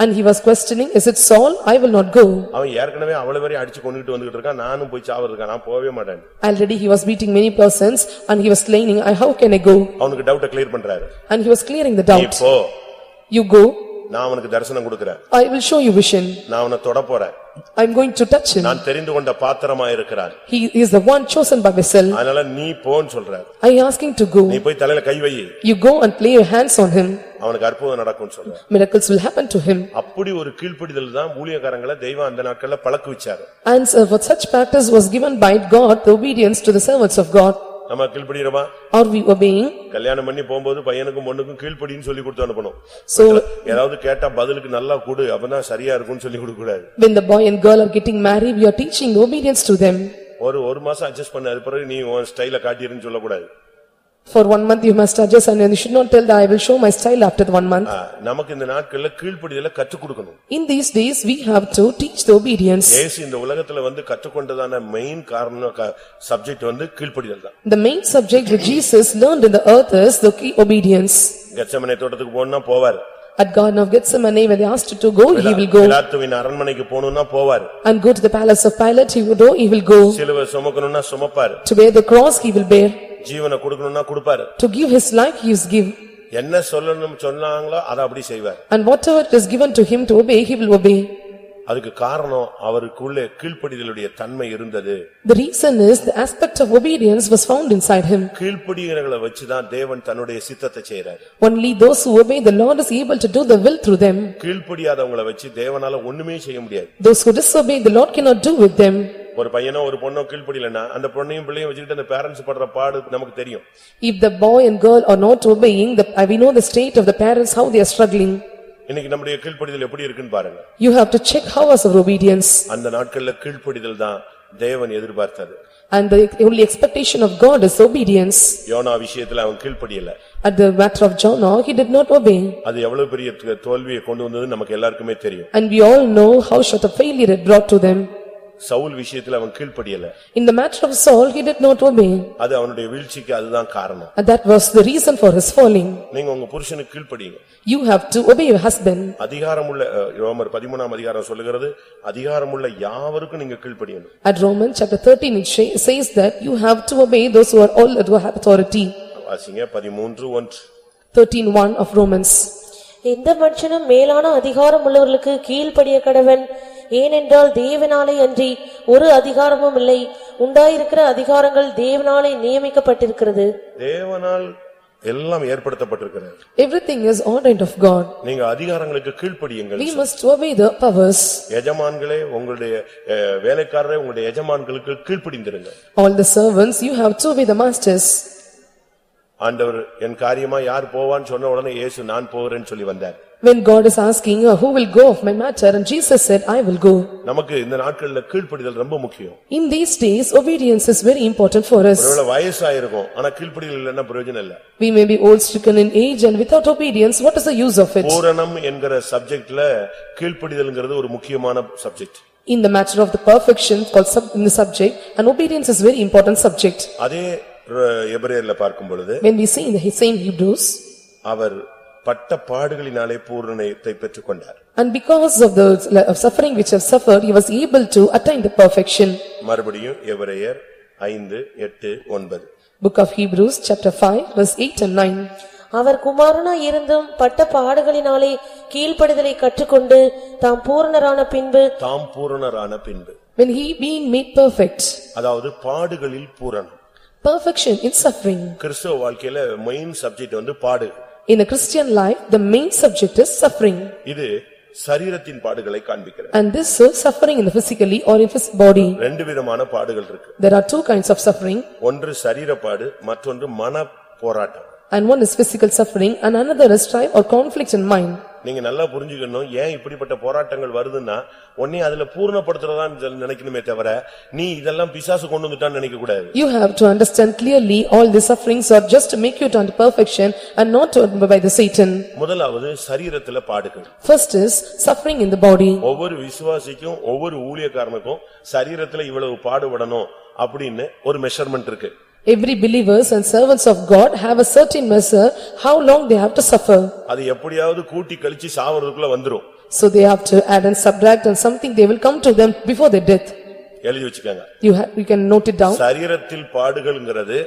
And he was questioning, is it Saul? I will not go. அவன் ஏற்கனவே அவ்வளவு வரையும் அடிச்சு கொண்டுகிட்டு வந்துகிட்டு இருக்கான் நானும் போய் சாவது இருக்கான் நான் போகவே மாட்டேன் Already he was beating many persons and he was claiming, "I- how can I go? அவனுக்கு டவுட்ட கிளியர் பண்றாரு And he was clearing the நீ doubt. போ You go, நான் அவனுக்கு தரிசனம் கொடுக்கிறேன் I will show you vision. நான் அவனை தொட போறேன் I am going to touch him. நான் தெரிந்து கொண்ட பாத்திரமா இருக்கிறான் He is the one chosen by vessel. அதனால நீ போன்னு சொல்றாரு I asking to go. நீ போய் தலையில கை வை You go and lay your hands on him. அவனுக்கு அற்புதம் நடக்கும்னு சொல்ற Miracles will happen to him. அப்படி ஒரு கீழ்ப்படிதல் தான் ஊழியக்காரங்களை தெய்வம் அந்த நாட்கள்ல பழக்குவிச்சாரு And so for such practice was given by God, the obedience to the servants of God. நம்ம கீழ்ப்படிகிறோமா Are we obeying? கல்யாணம் பண்ணி போகும்போது பையனுக்கும் பொண்ணுக்கும் கீழ்ப்படின்னு சொல்லி கொடுத்து அனுப்பணும் So ஏதாவது கேட்டா பதிலுக்கு நல்லா கொடு அப்பதான் சரியா இருக்கும்னு சொல்லி கொடுக்க கூடாது when the boy and girl are getting married, we are teaching obedience to them. ஒரு ஒரு மாசம் அட்ஜஸ்ட் பண்ண அது பிறகு நீ உன் ஸ்டைல காட்டிருன்னு சொல்லக்கூடாது For one month you must adjust and you should not tell that I will show my style after the one month. ஆ, நமக்கு இந்த நாட்கள்ல கீழ்ப்படிதல கற்றுக் கொடுக்கணும் In these days, we have to teach the obedience. இயேசு இந்த உலகத்துல வந்து கற்றுக்கொண்டதான மெயின் காரணம் சப்ஜெக்ட் வந்து கீழ்ப்படிதல் தான் The main subject which Jesus learned in the earth is the key obedience. கெச்சமனை தோட்டத்துக்கு போனா போவார் At Garden of Gethsemane, when they asked to go, he will go. பிலாத்துவின் அரண்மனைக்கு போகணும்னா போவார் And go to the palace of Pilate, he would go, he will go. சிலுவை சுமக்கணும்னா சுமப்பாரு To bear the cross, he will bear. ஜீவனை கொடுக்கணும்னா கொடுப்பாரு To give his life, he is give. என்ன சொல்லணும் சொன்னாங்களோ அதை அப்படி செய்வார் And whatever is given to him to obey, he will obey. அதுக்கு காரணம் அவருக்குள்ளே கீழ்ப்படிதலுடைய தன்மை இருந்தது The reason is the aspect of obedience was found inside him. கீழ்ப்படிகிறவங்களை வச்சுதான் தேவன் தன்னுடைய சித்தத்தை செய்யறாரு Only those who obey, the Lord is able to do the will through them. கீழ்ப்படியாதவங்களை வச்சு தேவனால ஒண்ணுமே செய்ய முடியாது Those who disobey, the Lord cannot do with them. ஒரு பையனோ ஒரு பொண்ணோ கீழ்ப்படியலன்னா அந்த பொண்ணையும் பிள்ளையும் வச்சுக்கிட்டு அந்த பேரண்ட்ஸ் படுற பாடு நமக்கு தெரியும் If the boy and girl are not obeying, the- uh, we know the state of the parents, how they are struggling. இன்னைக்கு நம்முடைய கீழ்ப்படிதல் எப்படி இருக்குன்னு பாருங்க You have to check how was our obedience. அந்த நாட்கள்ல கீழ்ப்படிதல் தான் தேவன் எதிர்பார்த்தது And the only expectation of God is obedience. Jonah விஷயத்துல அவன் கீழ்ப்படியல At the matter of Jonah, he did not obey. அது எவ்வளவு பெரிய த- தோல்வியை கொண்டு வந்தது நமக்கு எல்லாருக்குமே தெரியும் And we all know how short a failure it brought to them. Saul விஷயத்துல அவன் கீழ்ப்படியல In the matter of Saul, he did not obey. அது அவனுடைய வீழ்ச்சிக்கு அதுதான் காரணம் And that was the reason for his falling. நீங்க உங்க புருஷனுக்கு கீழ்ப்படிங்க You have to obey your husband. அதிகாரமுள்ள அஹ், ரோமர் பதிமூணாம் அதிகாரம் சொல்லுகிறது அதிகாரமுள்ள யாவருக்கும் நீங்க கீழ்ப்படியணும் At Romans chapter thirteen, it sha- says that you have to obey those who are all who have authority. வாசிங்க பதிமூன்று ஒன்று Thirteen one of Romans. எந்த மனுஷனும் மேலான அதிகாரம் உள்ளவர்களுக்கு கீழ்ப்படிய கடவன் ஏனென்றால் தேவனாலே அன்றி ஒரு அதிகாரமும் இல்லை உண்டாயிருக்கிற அதிகாரங்கள் தேவனாலே நியமிக்கப்பட்டிருக்கிறது தேவனால் எல்லாம் ஏற்படுத்தப்பட்டிருக்கிறது Everything is ordained of God. நீங்க அதிகாரங்களுக்கு கீழ்ப்படியுங்கள் We must obey the powers. எஜமான்களே உங்களுடைய அஹ், வேலைக்காரரே உங்களுடைய எஜமான்களுக்கு கீழ்ப்படிந்திருங்க All the servants, you have to obey the masters. ஆண்டவர் என் காரியமா யார் போவான்னு சொன்ன உடனே இயேசு நான் போகிறேன்னு சொல்லி வந்தார் When God is asking, uh, who will go of my matter? And Jesus said, I will go. நமக்கு இந்த நாட்கள்ல கீழ்ப்படிதல் ரொம்ப முக்கியம் In these days, obedience is very important for us. ஒருவேளை வயசாயிருக்கும் ஆனா கீழ்ப்படிதல் இல்லைன்னா பிரயோஜனம் இல்ல We may be old stricken in age and without obedience, what is the use of it? பூரணம் என்கிற சப்ஜெக்ட்ல கீழ்ப்படிதல்ங்கிறது ஒரு முக்கியமான subject In the matter of the perfection called sub, in the subject, and obedience is very important subject. அதே அஹ், எபிரேயர்ல பார்க்கும் பொழுது When we see in the same Hebrews, அவர் பட்ட பாடுகளினாலே பூரணத்தை பெற்றுக்கொண்டார் And because of the of suffering which have suffered, he was able to attain the perfection. மறுபடியும் எபிரேயர் ஐந்து எட்டு ஒன்பது Book of Hebrews, chapter 5, verse 8 and 9. அவர் குமாரனாய் இருந்தும் பட்ட பாடுகளினாலே கீழ்ப்படிதலை கற்றுக்கொண்டு தாம் பூரணரான பின்பு தாம் பூரணரான பின்பு When he being made perfect, அதாவது பாடுகளில் பூரணம் perfection in suffering. கிறிஸ்தவ வாழ்க்கையில மெயின் சப்ஜெக்ட் வந்து பாடு In a Christian life, the main subject is suffering. இது சரீரத்தின் பாடுகளை காண்பிக்கிறது And this is suffering in the physically or in his body. ரெண்டு விதமான பாடுகள் இருக்கு There are two kinds of suffering ஒன்று சரீரப்பாடு மற்றொன்று மன போராட்டம் and one is physical suffering and another is strife or conflict in mind. நீங்க நல்லா புரிஞ்சுக்கணும் ஏன் இப்படிப்பட்ட போராட்டங்கள் வருதுன்னா உன்னை அதுல பூர்ணப்படுத்துறதான்னு சொல்லி நினைக்கணுமே தவிர நீ இதெல்லாம் பிசாசு கொண்டு வந்துட்டான்னு நினைக்க கூடாது You have to understand clearly all the sufferings are just to make you to unto perfection and not to by the Satan. முதலாவது சரீரத்துல பாடுகள் First is suffering in the body. ஒவ்வொரு விசுவாசிக்கும் ஒவ்வொரு ஊழியக்காரனுக்கும் சரீரத்துல இவ்வளவு பாடுபடணும் அப்படின்னு ஒரு மெஷர்மெண்ட் இருக்கு Every believers and servants of God have a certain measure how long they have to suffer. அது எப்படியாவது கூட்டி கழிச்சு சாவறதுக்குள்ள வந்துரும் So they have to add and subtract and something they will come to them before their death. எழுதி வச்சுக்கோங்க You have, you can note it down. சரீரத்தில் பாடுகள்ங்கிறது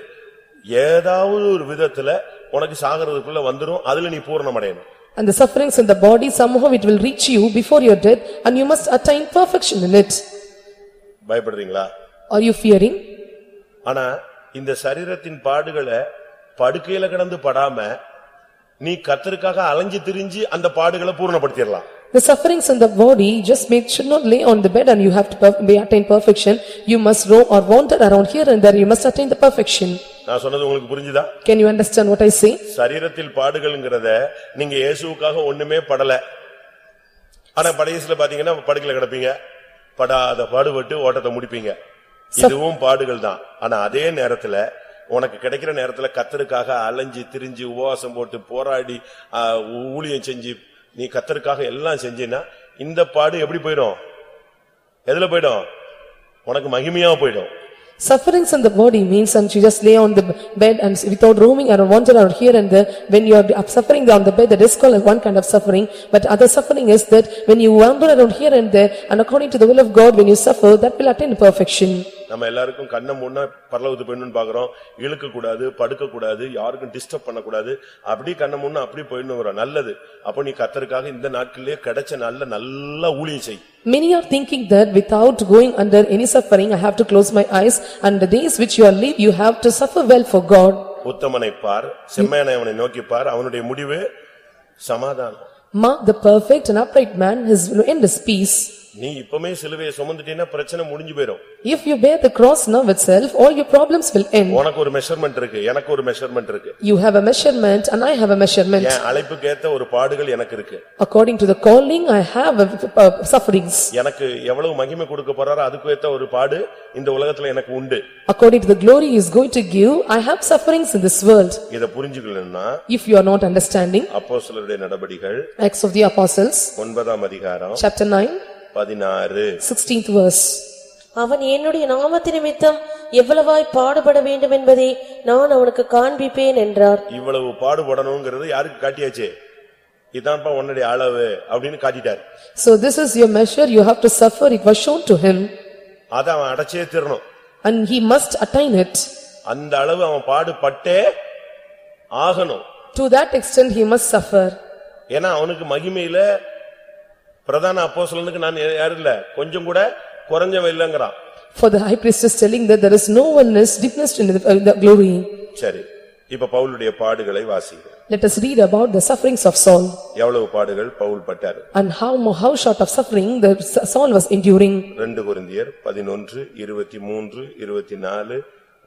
ஏதாவது ஒரு விதத்துல உனக்கு சாகிறதுக்குள்ள வந்துரும் அதுல நீ பூரணமடையணும் And the sufferings in the body somehow it will reach you before your death and you must attain perfection in it. பயப்படுறீங்களா Are you fearing? ஆனா இந்த சரீரத்தின் பாடுகளை படுக்கையில கிடந்து படாம நீ கத்தருக்காக அலைஞ்சு திரிஞ்சு அந்த பாடுகளை பூரணப்படுத்திடலாம் The sufferings in the body just made should not lay on the bed and you have to be attain perfection. You must roam or wander around here and there, you must attain the perfection. நான் சொன்னது உங்களுக்கு புரிஞ்சுதா Can you understand what I say? சரீரத்தில் பாடுகள்ங்கிறத நீங்க இயேசுவுக்காக ஒண்ணுமே படல ஆனா படையசுல பாத்தீங்கன்னா படுக்கையில கிடப்பீங்க படாத பாடுபட்டு ஓட்டத்தை முடிப்பீங்க இதுவும் பாடுகள் தான் ஆனா அதே நேரத்துல உனக்கு கிடைக்கிற நேரத்துல கத்தருக்காக அலைஞ்சு திரிஞ்சு உபவாசம் போட்டு போராடி ஊழியம் செஞ்சு நீ கத்தருக்காக எல்லாம் செஞ்சீன்னா இந்த பாடு எப்படி போயிடும் எதுல போயிடும் உனக்கு மகிமையா போயிடும் Sufferings in the body means and you just lay on the bed and without roaming or wander around here and there. When you are suffering on the bed, that is called one kind of suffering. But other suffering is that when you wander around here and there and according to the will of God, when you suffer, that will attain perfection. நம்ம எல்லாருக்கும் கண்ணை முன்னா பரலவத்து போயிடணும்னு பாக்குறோம் இழுக்க கூடாது படுக்க கூடாது யாருக்கும் டிஸ்டர்ப் பண்ணக்கூடாது அப்படி கண்ணை முன்ன அப்படி போயிடணும் நல்லது அப்ப நீ கத்தருக்காக இந்த நாட்களிலே கிடைச்ச நல்ல நல்லா ஊழியம் செய் Many are thinking that without going under any suffering, I have to close my eyes and the days which you are live, you have to suffer well for God. உத்தமனை பார் செம்மையானவனை நோக்கி பார் அவனுடைய முடிவு சமாதானம் Mark the perfect and upright man, his end is peace. நீ இப்பமே சிலுவையை சுமந்துட்டீன்னா பிரச்சனை முடிஞ்சு போயிடும் If you bear the cross now itself, all your problems will end. உனக்கு ஒரு மெஷர்மெண்ட் இருக்கு எனக்கு ஒரு மெஷர்மெண்ட் இருக்கு You have a measurement and I have a measurement. என் அழைப்புக்கேத்த ஒரு பாடுகள் எனக்கு இருக்கு According to the calling, I have a- uh, sufferings. எனக்கு எவ்வளவு மகிமை கொடுக்க போறாரோ அதுக்கு ஏத்த ஒரு பாடு இந்த உலகத்துல எனக்கு உண்டு According to the glory he is going to give, I have sufferings in this world. இத புரிஞ்சுக்கலன்னா If you are not understanding, அப்போஸ்தலருடைய நடபடிகள் Acts of the Apostles, ஒன்பதாம் அதிகாரம் chapter 9, பதினாறு. 16th verse. அவன் என்னுடைய நாமத்து நிமித்தம் எவ்வளவாய் பாடுபட வேண்டும் என்பதை நான் அவனுக்கு காண்பிப்பேன் என்றார். இவ்வளவு பாடுபடணுங்கிறது யாருக்கு காட்டியாச்சு? இதான்ப்பா உன்னுடைய அளவு அப்படின்னு காட்டிட்டார். So this is your measure, you have to suffer, it was shown to him, அத அவன் அடைச்சே தீரணும். And he must attain it. அந்த அளவு அவன் பாடுபட்டே ஆகணும். To that extent, he must suffer. ஏன்னா அவனுக்கு மகிமையில பிரதான அப்போஸ்தலனுக்கு நான் யாரும் இல்ல கொஞ்சம் கூட குறைஞ்சவன் இல்லங்கிறான் For the high priest is telling that there is no one is diminished in the in the glory. சரி இப்ப பவுலுடைய பாடுகளை வாசிங்க Let us read about the sufferings of Saul, எவ்வளவு பாடுகள் Pavul பட்டாரு and how how short of suffering the Saul was enduring. ரெண்டு கொரிந்தியர் பதினொன்று இருபத்தி மூன்று இருபத்தி நாலு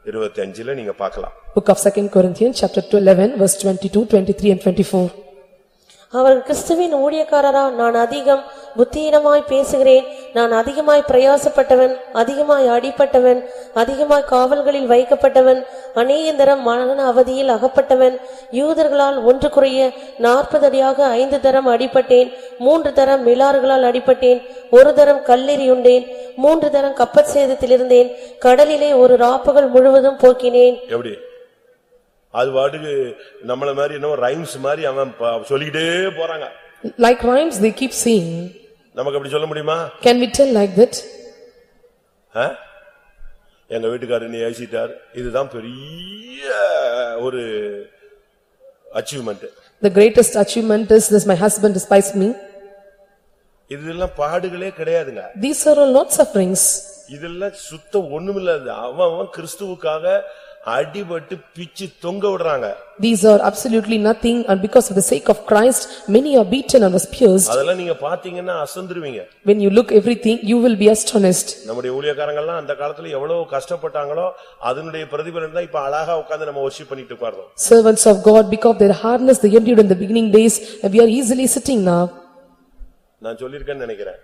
இருபத்தி அஞ்சுல நீங்க பார்க்கலாம் Book of second Corinthians, chapter 11, verse 22, 23 and 24. அவர் கிறிஸ்துவின் ஊழியக்காரரா? நான் அதிகம் புத்தீனமாய் பேசுகிறேன். நான் அதிகமாய் பிரயாசப்பட்டவன் அதிகமாய் அடிபட்டவன் அதிகமாய் காவல்களில் வைக்கப்பட்டவன் அநேகந்தரம் மரண அவதியில் அகப்பட்டவன் யூதர்களால் ஒன்று குறைய நாற்பது அடியாக ஐந்து தரம் அடிபட்டேன் மூன்று தரம் மிலாறுகளால் அடிபட்டேன் ஒரு தரம் கல்லெறியுண்டேன் மூன்று தரம் கப்பற் சேதத்தில் இருந்தேன் கடலிலே ஒரு ராப்பகல் முழுவதும் போக்கினேன். அது பாட்டுக்கு நம்மள மாதிரி என்ன ரைம்ஸ் மாதிரி அவன் சொல்லிக்கிட்டே போறாங்க Like rhymes, they keep saying. நமக்கு அப்படி சொல்ல முடியுமா Can we tell like that? எங்க வீட்டுக்காரர் நீ ஏசிட்டார் இதுதான் பெரிய ஒரு achievement The greatest achievement is this, my husband despised me. இதெல்லாம் பாடுகளே கிடையாதுங்க These are all not sufferings. இதெல்லாம் சுத்தம் ஒண்ணுமில்லாது அவன் அவன் கிறிஸ்துவுக்காக அடிபட்டு பிச்சு தொங்க விடுறாங்க These are absolutely nothing and because of the sake of Christ, many are beaten and was pierced. அதெல்லாம் நீங்க பாத்தீங்கன்னா அசந்துருவீங்க When you look everything, you will be astonished. நம்முடைய ஊழியக்காரங்கள்லாம் அந்த காலத்துல எவ்வளவு கஷ்டப்பட்டாங்களோ அதனுடைய பிரதிபலன் தான் இப்ப அழகா உட்கார்ந்து நம்ம வர்ஷிப் பண்ணிட்டு உட்கார்றோம் Servants of God, because of their hardness they endured in the beginning days, and we are easily sitting now. நான் சொல்லியிருக்கேன்னு நினைக்கிறேன்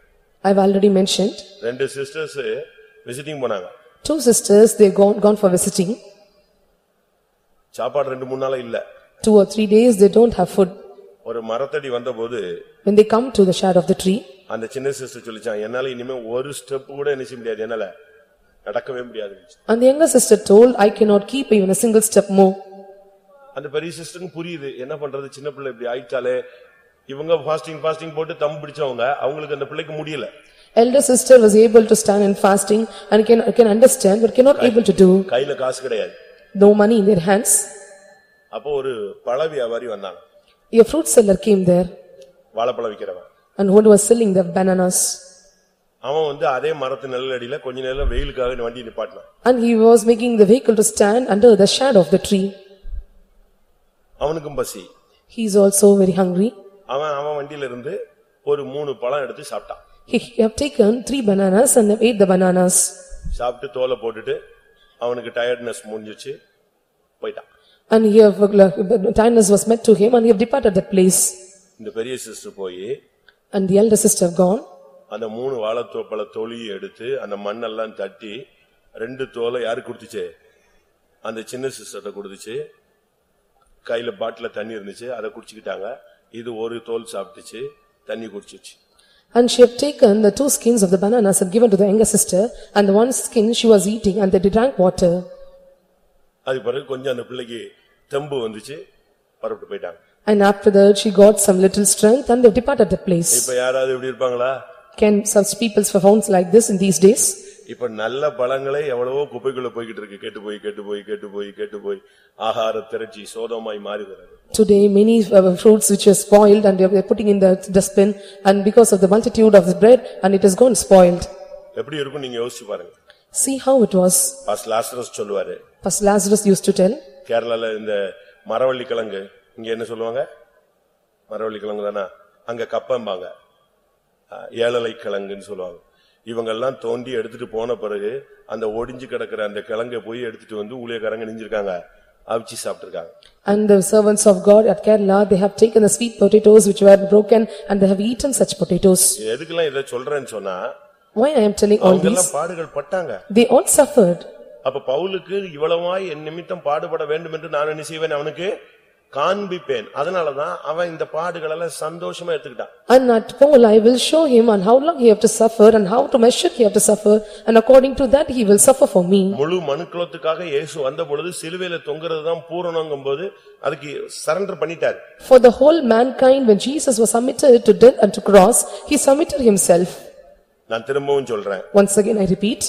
I've already mentioned. ரெண்டு சிஸ்டர்ஸ் விசிட்டிங் போனாங்க Two sisters, they gone, gone for visiting. சாப்பாடு ரெண்டு மூணு நாளா இல்ல Two or three days, they don't have food. ஒரு மரத்தடி வந்தபோது When they come to the shadow of the tree, அந்த சின்ன சிஸ்டர் சொல்லிச்சான் என்னால இனிமே ஒரு ஸ்டெப் கூட என்ன செய்ய முடியாது என்னால நடக்கவே முடியாது and the younger sister told, I cannot keep even a single step more. அந்த பெரிய சிஸ்டருக்கு புரியுது என்ன பண்றது சின்ன பிள்ளை இப்படி ஆயிட்டாலே இவங்க ஃபாஸ்டிங் ஃபாஸ்டிங் போட்டு தம் பிடிச்சவங்க அவங்களுக்கு அந்த பிள்ளைக்கு முடியல Elder sister was able to stand in fasting and can, can understand but cannot able to do. கையில காசு கிடையாது No money in their hands. அப்போ ஒரு பழ வியாபாரி வந்தாங்க A fruit seller came there வாழைப்பழம் விக்கிறவன் and one was selling the bananas. அவன் வந்து அதே மரத்து நிழலடியில கொஞ்ச நேரம் வெயிலுக்காக வண்டி நிப்பாட்டினான் And he was making the vehicle to stand under the shadow of the tree. அவனுக்கும் பசி He is also very hungry. அவன் அவன் வண்டியில இருந்து ஒரு மூணு பழம் எடுத்து சாப்பிட்டான் He have taken three bananas and have ate the bananas. சாப்பிட்டு தோலை போட்டுட்டு அவனுக்கு டயர்ட்னஸ் முடிஞ்சிச்சு போயிட்டான். And he have, tiredness was met to him and he departed that place. இந்த பெரிய சிஸ்டர் போய் And the elder sister gone. அந்த மூணு வாழைத்தோப்பழ தொலியை எடுத்து அந்த மண்ணெல்லாம் தட்டி ரெண்டு தோலை யாருக்கு கொடுத்துச்சு? அந்த சின்ன சிஸ்டர்ட்ட கொடுத்துச்சு. கையில பாட்டில தண்ணி இருந்துச்சு அதை குடிச்சுக்கிட்டாங்க. இது ஒரு தோல் சாப்பிட்டுச்சு தண்ணி குடிச்சிச்சு And she have taken the two skins of the bananas and given to the younger sister and the one skin she was eating and they drank water. அது பிறகு கொஞ்சம் அந்த பிள்ளைக்கு தெம்பு வந்துச்சு பரப்பிட்டு போயிட்டாங்க And after that she got some little strength and they departed the place. இப்ப யாராவது இப்படி இருப்பாங்களா Can such peoples found like this in these days? இப்ப நல்ல பழங்களே எவ்வளவோ குப்பைக்குள்ள போய்கிட்டு இருக்கு கெட்டு போய் கெட்டு போய் கெட்டு போய் கெட்டு போய் ஆகார திரட்சி சோதமாய் மாறுகிறது Today many uh, fruits which are spoiled and they are putting in the dustbin and because of the multitude of the bread and it has gone spoiled. எப்படி இருக்கும் நீங்க யோசிச்சு பாருங்க. See how it was. பாஸ் Lazarus சொல்லுவாரு. Pastor Lazarus used to tell. கேரளால இந்த மரவள்ளி கிழங்கு இங்க என்ன சொல்லுவாங்க? மரவள்ளி கிழங்கு தானா? அங்க கப்பம்பாங்க. அஹ், ஏழலை கிழங்குன்னு சொல்லுவாங்க. இவங்கெல்லாம் தோண்டி எடுத்துட்டு போன பிறகு அந்த ஒடிஞ்சு கிடக்குற அந்த கிழங்கை போய் எடுத்துட்டு வந்து ஊழியக்காரங்க நெஞ்சிருக்காங்க. அவிச்சு சாப்பிட்டிருக்காங்க And the servants of God at Kerala, they have taken the sweet potatoes which were broken and they have eaten such potatoes. எதுக்கெல்லாம் இதை சொல்றேன்னு சொன்னா Why I am telling all அவங்க these? எல்லாம் பாடுகள் பட்டாங்க They all suffered. அப்ப பவுலுக்கு இவ்வளவாய் என் நிமித்தம் பாடுபட வேண்டும் என்று நான் என்ன செய்வேன் அவனுக்கு காண்பிப்பேன் அதனாலதான் அவன் இந்த பாடுகள் எல்லாம் சந்தோஷமா எடுத்துக்கிட்டான் And at Paul, I will show him on how long he have to suffer and how to measure he have to suffer and according to that he will suffer for me. முழு மனுக்குலத்துக்காக இயேசு வந்த பொழுது சிலுவையில தொங்குறது தான் பூரணங்கும்போது அதுக்கு surrender பண்ணிட்டார் For the whole mankind, when Jesus was submitted to death and to cross, he submitted himself. நான் திரும்பவும் சொல்றேன் Once again, I repeat,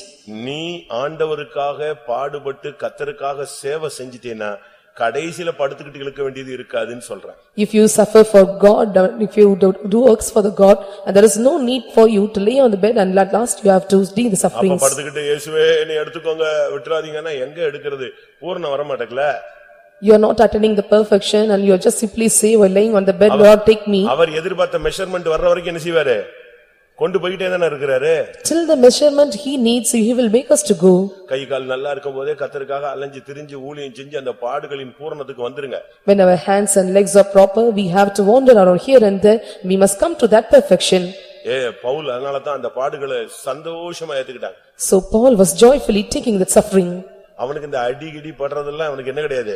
நீ ஆண்டவருக்காக பாடுபட்டு கத்தருக்காக சேவை செஞ்சிட்டேன்னா கடைசில படுத்துக்கிட்டு இழுக்க வேண்டியது இருக்காதுன்னு சொல்றேன் if you suffer for God, uh, if you do do works for the God, and there is no need for you to lay on the bed and at last you have to deal the அப்ப sufferings. படுத்துக்கிட்டு இயேசுவே என்னை எடுத்துக்கோங்க விட்டுறாதீங்கன்னா எங்க எடுக்கிறது பூரணம் வர மாட்டேங்கல You are not attaining the perfection and you are just simply say while laying on the bed, Lord, take me. அவர் எதிர்பார்த்த மெஷர்மெண்ட் வர்ற வரைக்கும் என்ன செய்வாரு கொண்டு போயிட்டே தானே இருக்கிறாரு Till the measurement he needs, he will make us to go. கை கால் நல்லா இருக்கும் போதே கத்தருக்காக அலைஞ்சு திரிஞ்சு ஊழியம் செஞ்சு அந்த பாடுகளின் பூரணத்துக்கு வந்துருங்க When our hands and legs are proper, we have to wander around here and there, we must come to that perfection. ஏ பவுல் அதனாலதான் அந்த பாடுகளை சந்தோஷமா ஏத்துக்கிட்டாங்க So Paul was joyfully taking that suffering. அவனுக்கு இந்த அடி கிடி படுறதெல்லாம் அவனுக்கு என்ன கிடையாது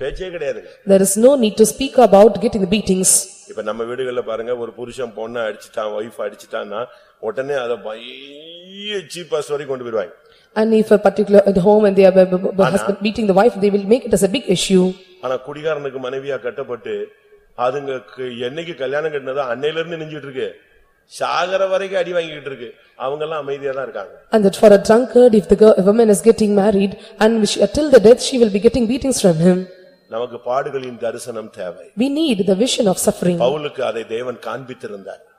பேச்சே கிடையாதுங்க There is no need to speak about getting the beatings. இப்ப நம்ம வீடுகள்ல பாருங்க ஒரு புருஷன் பொண்ணை அடிச்சுட்டான் ஒய்ஃப் அடிச்சுட்டான்னா உடனே அதை பைய சீப்பாஸ் வரைக்கும் கொண்டு போயிருவாங்க And if a particular, at home and they have a b- b- husband beating the wife, they will make it as a big issue. ஆனா குடிகாரனுக்கு மனைவியா கட்டப்பட்டு அதுங்களுக்கு என்னைக்கு கல்யாணம் கட்டினதோ அன்னையில இருந்து நெஞ்சிட்டு இருக்கு சாகர வரைக்கும் அடி வாங்கிட்டு இருக்கு அவங்க எல்லாம் அமைதியா தான் இருக்காங்க And that for a drunkard, if the girl, a woman is getting married and which- till the death, she will be getting beatings from him. நமக்கு பாடுகளின் தரிசனம் தேவை We need the vision of suffering. பவுலுக்கு அதை தேவன் காண்பித்திருந்தார்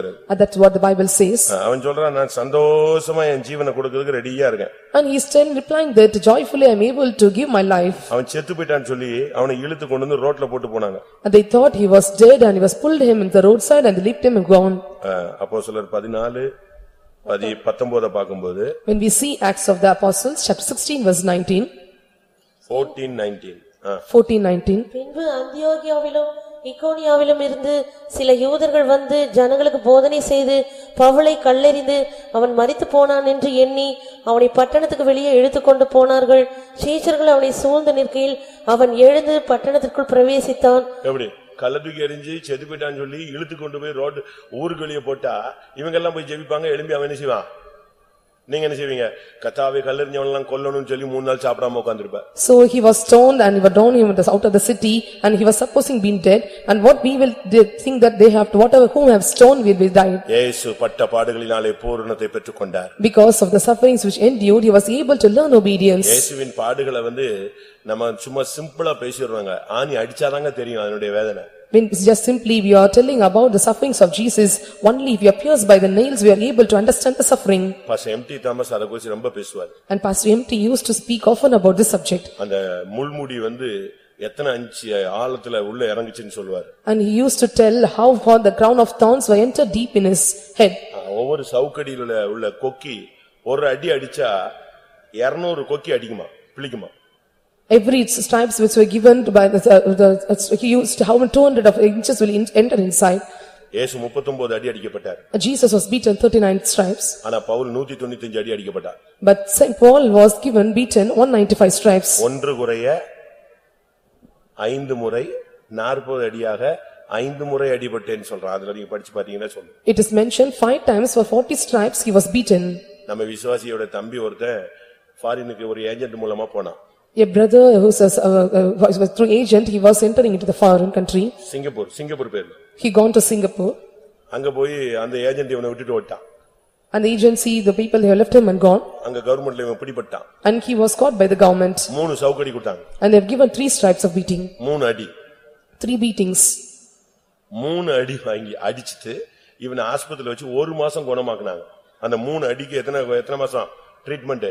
சொல்லுகிறது And that's what the Bible says. அவன் சொல்றான் நான் சந்தோஷமா என் ஜீவனை கொடுக்கறதுக்கு ரெடியா இருக்கேன் And he is still replying that joyfully I am able to give my life. அவன் செத்து போயிட்டான்னு சொல்லி அவனை இழுத்து கொண்டு வந்து ரோட்ல போட்டு போனாங்க And they thought he was dead and he was pulled him in the roadside and they left him and gone. அப்போ சிலர் பதினாலு பதி பத்தொன்பத பாக்கும்போது When we see Acts of the Apostles, chapter sixteen verse nineteen, fourteen nineteen fourteen nineteen. பின்பு அந்தியோகியாவிலும் இக்கோனியாவிலும் இருந்து சில யூதர்கள் வந்து ஜனங்களுக்கு போதனை செய்து பவளை கல்லெறிந்து அவன் மறித்து போனான் என்று எண்ணி அவனை பட்டணத்துக்கு வெளியே இழுத்துக்கொண்டு போனார்கள். சீச்சர்கள் அவனை சூழ்ந்து நிற்கையில் அவன் எழுந்து பட்டணத்திற்குள் பிரவேசித்தான். எப்படி? கள்ள எரிஞ்சு செதுப்பிட்டான்னு செத்து போயிட்டான்னு சொல்லி இழுத்து கொண்டு போய் ரோடு ஊருக்கு வெளியே போட்டா இவங்க எல்லாம் போய் ஜெபிப்பாங்க எழும்பி அவன் செய்வான்? நீங்க என்ன செய்வீங்க கத்தாவை கல்லெறிஞ்சவன் எல்லாம் கொல்லணும்னு சொல்லி மூணு நாள் சாப்பிடாம உட்காந்துருப்ப So he was stoned and he was down him out of the city and he was supposing being dead. And what we will they think that they have to, whatever whom have stoned will be died. இயேசு பட்ட பாடுகளினாலே பூரணத்தை பெற்றுக்கொண்டார் Because of the sufferings which endured, he was able to learn obedience. இயேசுவின் பாடுகளை வந்து நம்ம சும்மா சிம்பிளா பேசிடுறாங்க ஆணி அடிச்சாதாங்க தெரியும் அதனுடைய வேதனை When just simply we are telling about the sufferings of Jesus, only if we are pierced by the nails, we are able to understand the suffering. பாஸ் எம்டி தாமஸ் அதை குறிச்சு ரொம்ப பேசுவார் And Pastor M.T. used to speak often about this subject. அந்த முள்முடி வந்து எத்தனை அஞ்சு ஆழத்துல உள்ள இறங்குச்சுன்னு சொல்லுவார் And he used to tell how far the crown of thorns were entered deep in his head. ஒவ்வொரு சவுக்கடியில உள்ள- உள்ள கொக்கி ஒரு அடி அடிச்சா இருநூறு கொக்கி அடிக்குமா பிளிக்குமா Every stripes which were given by the, the, he used, how many two hundred of inches will in- enter inside. இயேசு முப்பத்தொன்பது அடி அடிக்கப்பட்டார் Jesus was beaten thirty-nine stripes, ஆனா பவுல் நூத்தி தொண்ணூத்தஞ்சு அடி அடிக்கப்பட்டார் but Saint Paul was given beaten one ninety-five stripes. ஒன்று குறைய ஐந்து முறை நாற்பது அடியாக ஐந்து முறை அடிபட்டேன்னு சொல்றான் அதுல நீங்க படிச்சு பாத்தீங்கன்னா சொல்லு It is mentioned five times for forty stripes he was beaten. நம்ம விசுவாசியோட தம்பி ஒருத்தன் ஃபாரினுக்கு ஒரு ஏஜென்ட் மூலமா போனான் A brother who says, uh, uh, was through agent, he was entering into the foreign country. Singapore Singapore பேர் He gone to Singapore அங்க போய் அந்த ஏஜென்ட் இவனை விட்டுட்டு ஓட்டான் and the agency, the people, they have left him and gone அங்க கவர்மெண்ட்ல இவன் பிடிபட்டான் and he was caught by the government மூணு சவுக்கடி கொடுத்தாங்க and they have given three stripes of beating, மூணு அடி three beatings. மூணு அடி வாங்கி அடிச்சிட்டு இவனை ஆஸ்பத்திரியில வச்சு ஒரு மாசம் குணமாக்குனாங்க அந்த மூணு அடிக்கு எத்தனை எத்தனை மாசம் ட்ரீட்மெண்ட்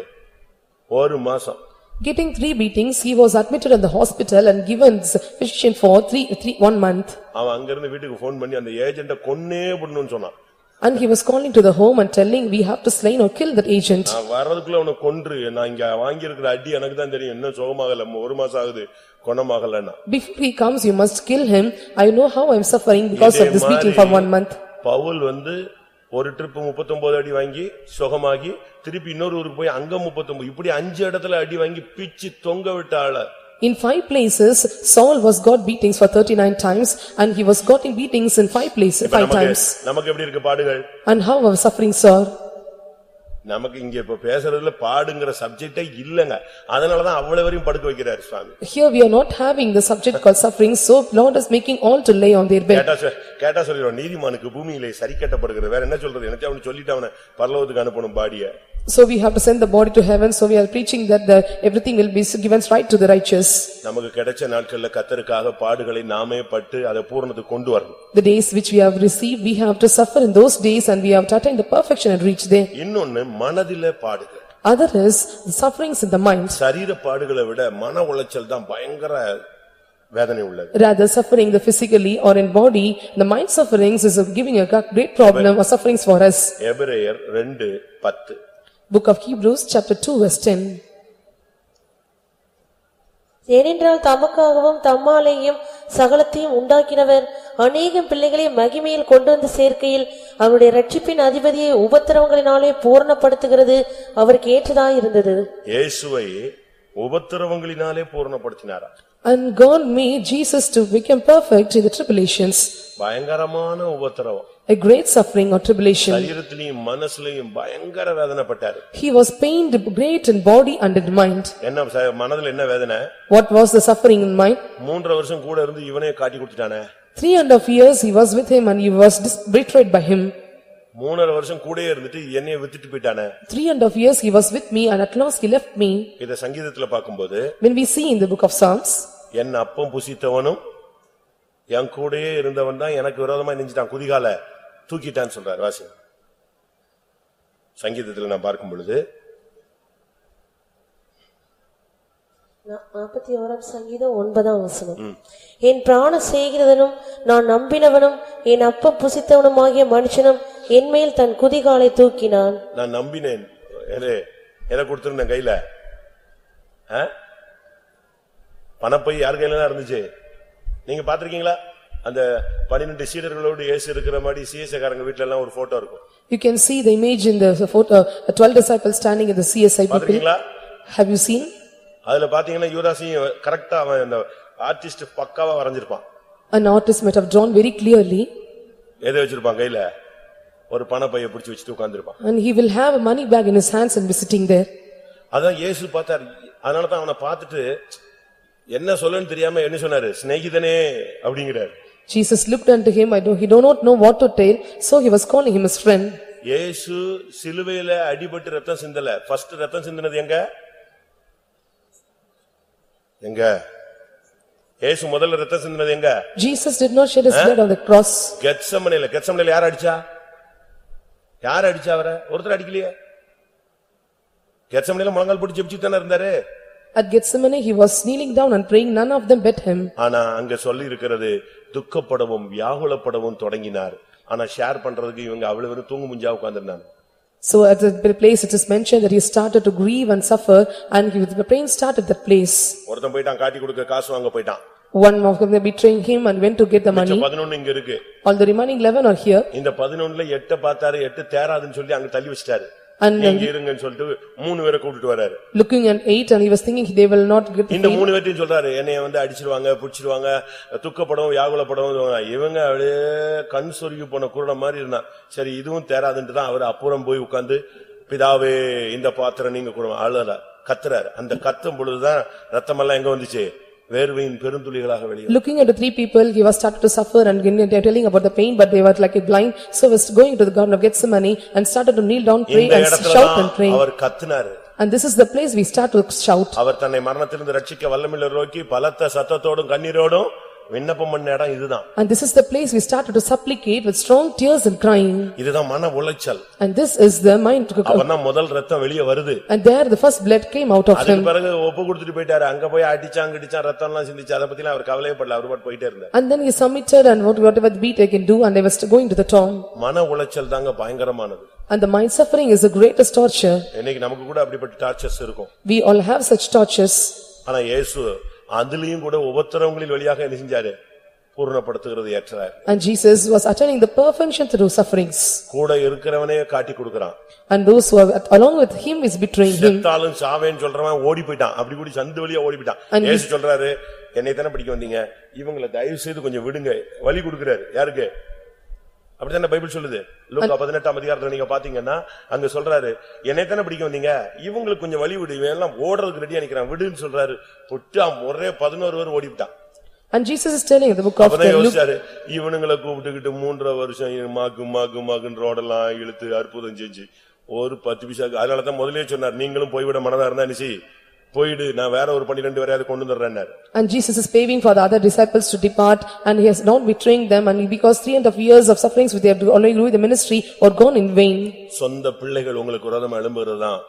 ஒரு மாசம் Getting three beatings, he was admitted in the hospital and given physician for three, three, one month. அவன் அங்கிருந்து வீட்டுக்கு போன் பண்ணி அந்த ஏஜென்ட கொன்னே விடணும்னு சொன்னான் And he was calling to the home and telling, we have to slain or kill that agent. நான் வர்றதுக்குள்ள அவனை கொன்று நான் இங்க வாங்கி இருக்கிற அடி எனக்கு தான் தெரியும் இன்னும் சுகமாகல ஒரு மாசம் ஆகுது குணமாகலன்னா Before he comes, you must kill him. I know how I am suffering because of this beating for one month. Pavul வந்து ஒரு ட்ரிப் முப்பத்தொன்பது அடி வாங்கி சுகமாகி திருப்பி இன்னொரு ஊருக்கு போய் அங்க முப்பத்தொன்பது இப்படி அஞ்சு இடத்துல அடி வாங்கி பிச்சு தொங்க விட்ட ஆள In five places, Saul was got beatings for thirty-nine times and he was getting beatings in five places, இப்ப five நமக்கு times. நமக்கு எப்படி இருக்கு பாடுகள் And how our sufferings are. நமக்கு இங்க இப்ப பேசுறதுல பாடுங்கிற சப்ஜெக்டே இல்லங்க அதனாலதான் அவ்வளவு வரையும் படுக்க வைக்கிறாரு சுவாமி Here we are not having the subject called suffering, so Lord is making all to lay on their bed. கேட்டா கேட்டா சொல்லிடுவோம் நீதிமானுக்கு பூமியிலே சரி கட்டப்படுகிறது வேற என்ன சொல்றது எனக்கு அவனு சொல்லிட்டு அவனை பரலோகத்துக்கு அனுப்பணும் பாடிய So we have to send the body to heaven, so we are preaching that the, everything will be given right to the righteous. நமக்கு கிடைச்ச நாட்கள்ல கத்தருக்காக பாடுகளை நாமே பட்டு அதை பூரணத்துக்கு கொண்டு வரணும் The days which we have received, we have to suffer in those days and we have to attain the perfection and reach there. இன்னொன்னு மனதில பாடுகள் Other is the sufferings in the mind. சரீர பாடுகளை விட மன உளைச்சல் தான் பயங்கர வேதனை உள்ளது Rather suffering the physically or in body, the mind sufferings is giving a great problem or sufferings for us. எபிரேயர் ரெண்டு பத்து Book of Hebrews, chapter 2, verse 10. ஏனென்றால் தமக்காகவும் தம்மாலேயும் சகலத்தையும் உண்டாக்கினவர். அநேகம் பிள்ளைகளை மகிமையில் கொண்டு வந்து சேர்க்கையில் அவருடைய ரட்சிப்பின் அதிபதியை உபத்திரவங்களினாலே பூரணப்படுத்துகிறது. அவருக்கு ஏற்றதாய் இருந்தது. இயேசுவை உபத்திரவங்களினாலே பூரணப்படுத்தினாரா? And God made Jesus to become perfect in the tribulations, பயங்கரமான உபத்திரவம். A great suffering or tribulation. சரீரத்திலையும் மனசுலயும் பயங்கர வேதனைப்பட்டாரு He was pained great in body and in mind. என்ன ச- மனதுல என்ன வேதனை What was the suffering in mind? மூன்றரை வருஷம் கூட இருந்து இவனே காட்டி கொடுத்துட்டானே Three and a half years he was with him and he was dis- betrayed by him. மூணரை வருஷம் கூடயே இருந்துட்டு என்னைய வித்துட்டு போயிட்டானே Three and a half years he was with me and at last he left me. இத சங்கீதத்துல பார்க்கும்போது When we see in the book of Psalms, என் அப்பம் புசித்தவனும் என் கூடயே இருந்தவன் தான் எனக்கு விரோதமா நெஞ்சிட்டான் குதிகால தூக்கிட்டான்னு சொல்றாரு வாசி. சங்கீதத்துல நான் பார்க்கும் பொழுது நாற்பத்தி ஓராம் சங்கீதம் ஒன்பதாம் வசனம். என் பிராண செய்கிறதனும் நான் நம்பினவனும் என் அப்பம் புசித்தவனுமாகிய மனுஷனும் என்மேல் தன் குதிகாலை தூக்கினான். நான் நம்பினேன். எது கொடுத்திருந்தேன் கையில? பணப்பை யார் கையில இருந்துச்சு? நீங்க பாத்திருக்கீங்களா அந்த பன்னிரண்டு சீடர்களோடு இயேசு இருக்கிற மாதிரி சிஎஸ்காரங்க வீட்ல எல்லாம் ஒரு போட்டோ இருக்கும். You can see the image in the photo, uh, twelve disciples standing in the CSI people. பாத்திருக்கீங்களா Have you seen? அதுல பாத்தீங்கன்னா யூதாசியும் கரெக்டா அவன் அந்த ஆர்டிஸ்ட் பக்காவா வரைஞ்சிருப்பான். An artist might have drawn very clearly. எதை வச்சிருப்பான் கையில? ஒரு பணப்பைய பிடிச்சு வச்சுட்டு உட்கார்ந்திருப்பான். And he will have a money bag in his hands and be sitting there. அதான் இயேசு பார்த்தார். அதனாலதான் அவனை பார்த்துட்டு என்ன சொல்லன்னு தெரியாம என்ன சொன்னாரு? சிநேகிதனே அப்படிங்கிறாரு. Jesus looked unto him, I do, he do not know what to tell, so he was calling him his friend. இயேசு சிலுவையில அடிபட்டு ரத்தம் சிந்தல ஃபர்ஸ்ட் ரத்தம் சிந்தினது எங்க எங்க இயேசு முதல்ல ரத்தம் சிந்தினது எங்க Jesus did not shed his blood on the cross. கெத்சமனையில கெத்சமனையில யார் அடிச்சா யார் அடிச்சா அவரை ஒருத்தர் அடிக்கலையே கெத்சமனையில முழங்கால் போட்டு ஜெபிச்சு தானே இருந்தாரு At Gethsemane, he was kneeling down and praying, none of them bet him. ஆனா அங்க சொல்லி இருக்கிறது துக்கப்படவும் வியாகுலப்படவும் தொடங்கினார் ஆனா ஷேர் பண்றதுக்கு இவங்க அவ்வளவு பேரும் தூங்கு முஞ்சா உட்கார்ந்திருந்தாங்க So at the place it is mentioned that he started to grieve and suffer and he the pain started that place. ஒருத்தன் போயிட்டான் காட்டி கொடுக்க காசு வாங்க போயிட்டான் One of them betraying him and went to get the money. பதினொன்னு இங்க இருக்கு All the remaining eleven are here இந்த பதினொன்னுல எட்ட பார்த்தாரு எட்டு தேராதுன்னு சொல்லி அங்க தள்ளி வச்சிட்டாரு and நீங்க இருங்கன்னு சொல்லிட்டு மூணு பேரை கூட்டிட்டு வராரு looking at eight and he was thinking they will not get the இந்த. மூணு பேர்த்தையும் சொல்றாரு. என்னைய வந்து அடிச்சிருவாங்க புடிச்சிருவாங்க துக்கப்படும் வியாகுலப்படும் இவங்க அப்படியே கண் சொருகி போன குருட மாதிரி இருந்தான். சரி இதுவும் தேராதுன்ட்டு தான் அவர் அப்புறம் போய் உட்கார்ந்து பிதாவே இந்த பாத்திரம் நீங்க கூட. அழல கத்துறாரு. அந்த கத்தும் பொழுதுதான் ரத்தமெல்லாம் எங்க வந்துச்சு? வேர்வையின் பெருந்துளிகளாக வெளியே Looking at the three people, he was started to suffer and they are telling about the pain, but they were like a blind. So was going to the garden of Gethsemane and started to kneel down, pray இந்த and இடத்துல shout and தான் pray. Our கத்துனாரு And this is the place we start to shout. அவர் தன்னை மரணத்திலிருந்து ரட்சிக்க வல்லமில்ல நோக்கி பலத்த சத்தத்தோடும் கண்ணீரோடும் விண்ணப்பம் பண்ண இடம் இதுதான் And this is the place we started to supplicate with strong tears and crying. இதுதான் மன உளைச்சல் And this is the mind. அவர்தான் முதல் ரத்தம் வெளியே வருது And there the first blood came out of அதுக்கு him. பிறகு ஒப்பு கொடுத்துட்டு போயிட்டாரு அங்க போய் அடிச்சாங்க அடிச்சான் ரத்தம் எல்லாம் சிந்திச்சு அதை பத்தி அவர் கவலையே படல அவர் பாட்டு போயிட்டே இருந்தார் And then he submitted and what- whatever the beat they can do and they were going to the tomb. மன உளைச்சல் தாங்க பயங்கரமானது And the mind suffering is the greatest torture. இன்னைக்கு நமக்கு கூட அப்படிப்பட்ட டார்ச்சர்ஸ் இருக்கும் We all have such tortures. ஆனா இயேசு அதுலயும் கூட உபத்திரவங்களின் வழியாக என்ன செஞ்சாரு? பூர்ணப்படுத்துகிறது ஏற்றார். And Jesus was attaining the perfection through sufferings. கூட இருக்கிறவனே காட்டி கொடுக்கறான். And those who are along with him is betraying him. செத்தாலும் சாவேன்னு சொல்றவன் ஓடி போயிட்டான். அப்படி கூடி சந்து வழியா ஓடி போயிட்டான். And இயேசு சொல்றாரு என்னை தானே பிடிக்க வந்தீங்க? இவங்களை தயவு செய்து கொஞ்சம் விடுங்க. வழி கொடுக்கறாரு. யாருக்கு? அப்படித்தானே பைபிள் சொல்லுது? லூக்கா பதினெட்டாம் அதிகாரத்துல நீங்க பாத்தீங்கன்னா அங்க சொல்றாரு என்னை தானே பிடிக்க வந்தீங்க இவங்களுக்கு கொஞ்சம் வழி விடு இவன் எல்லாம் ஓடுறதுக்கு ரெடியா நிக்கிறான் விடுன்னு சொல்றாரு. தொட்டா ஒரே பதினோரு பேர் ஓடிவிட்டான். And Jesus is telling in the book of Luke, இவனுங்களை கூப்பிட்டுக்கிட்டு மூன்றரை வருஷம் மாக்கு மாக்கு மாக்குன்னு ரோடெல்லாம் இழுத்து அற்புதம் செஞ்சு ஒரு பத்து பைசாக்கு அதனாலதான் முதல்லயே சொன்னார் நீங்களும் போய்விட மனதா இருந்தா நிசி போயிடு நான் வேற ஒரு பன்னிரெண்டு வரையாவது கொண்டு வந்துடுறேன்னாரு and Jesus is paving for the other disciples to depart and he has not betraying them and because three and a half years of sufferings with their only doing the ministry or gone in vain. சொந்த பிள்ளைகள் உங்களுக்கு விரோதமா எழும்புறதுதான்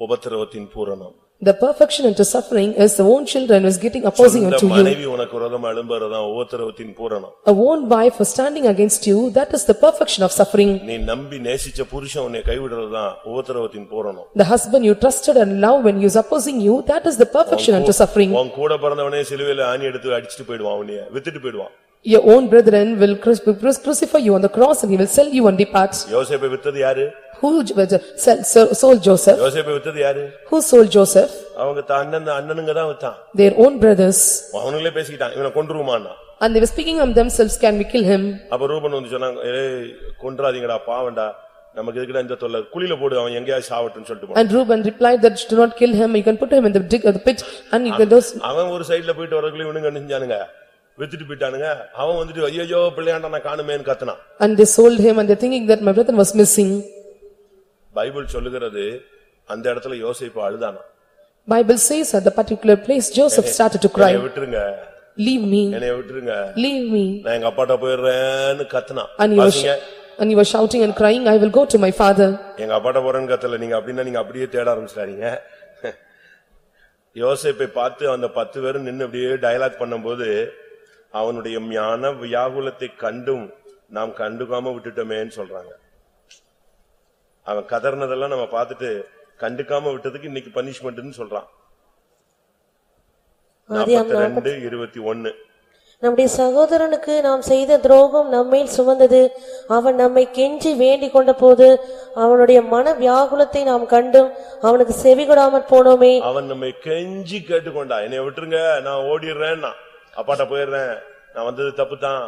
உபத்திரவத்தின் பூரணம் The perfection into suffering is the own children is getting opposing சொந்த unto you. மனைவி உனக்கு விரோதமா எழும்புறதுதான் உபத்திரவத்தின் பூரணம் A own wife for standing against you, that is the perfection of suffering. நீ நம்பி நேசிச்ச புருஷன் உன்னை கைவிடுறதுதான் உபத்திரவத்தின் பூரணம் The husband you trusted and loved when he is opposing you, that is the perfection unto suffering. உன் கூட பிறந்தவனே சிலுவையில ஆணி எடுத்து அடிச்சிட்டு போயிடுவான் அவனைய வித்துட்டு போயிடுவான் Your own brethren will cru- cru- crucify you on the cross and he will sell you and depart. யோசேப்பை வித்தது யாரு Who j- sell- sell- sold Joseph? யோசேப்பை வித்தது யாரு Who sold Joseph? அவங்க தான் அண்ணன் அண்ணனுங்க தான் வித்தான் Their own brothers. அவனுங்களே பேசிக்கிட்டான் இவனை கொன்றுருமான்னா And they were speaking of themselves, can we kill him? அப்ப ரூபன் வந்து சொன்னாங்க ஏய் கொன்றாதீங்கடா பாவண்டா நமக்கு எதுக்குடா இந்த தொல்லை குழியில போடு அவன் எங்கேயாவது சாவட்டுன்னு சொல்லிட்டு போனான். And Reuben replied that do not kill him, you can put him in the dig of the pit and you can those. அவன் ஒரு சைடுல போயிட்டு வரக்குள்ள இவனுங்க என்ன செஞ்சானுங்க வித்துட்டு போயிட்டானுங்க அவன் வந்துட்டு ஐயோ பிள்ளையாண்டா நான் காணுமேன்னு கத்துனான் And they sold him and they're thinking that my brother was missing. Bible சொல்லுகிறது அந்த இடத்துல யோசிப்பு அழுதானா Bible says at the particular place Joseph started to cry, விட்டுருங்க. Leave me, என்னைய விட்டுருங்க. Leave me. நான் எங்க அப்பாட்ட போயிடுறேன்னு கத்துனான். And he was, வாசிங்க. and he was shouting and crying, I will go to my father. எங்க அப்பாட்ட போறேன்னு கத்தல. நீங்க அப்படின்னா நீங்க அப்படியே தேட ஆரம்பிச்சிட்டாருங்க யோசேப்பை பார்த்து அந்த பத்து பேரும் நின்னு அப்படியே டயலாக் பண்ணும்போது அவனுடைய ஞான வியாகுலத்தை கண்டும் நாம் கண்டுக்காம விட்டுட்டோமேன்னு சொல்றாங்க. அவன் கதர்னதெல்லாம் நம்ம பார்த்துட்டு கண்டுக்காம விட்டதுக்கு இன்னைக்கு பனிஷ்மெண்ட்னு சொல்றான். ரெண்டு இருபத்தி ஒன்னு. நம்முடைய சகோதரனுக்கு நாம் செய்த துரோகம் நம்மேல் சுமந்தது. அவன் நம்மை கெஞ்சி வேண்டிக் கொண்ட போது அவனுடைய மன வியாகுலத்தை நாம் கண்டும் அவனுக்கு செவிகொடாமற் போனோமே. அவன் நம்மை கெஞ்சி கேட்டுக்கொண்டா. என்னைய விட்டுருங்க நான் ஓடிடுறேன்னா அப்பாட்ட போயிடுறேன். நான் வந்தது தப்பு தான்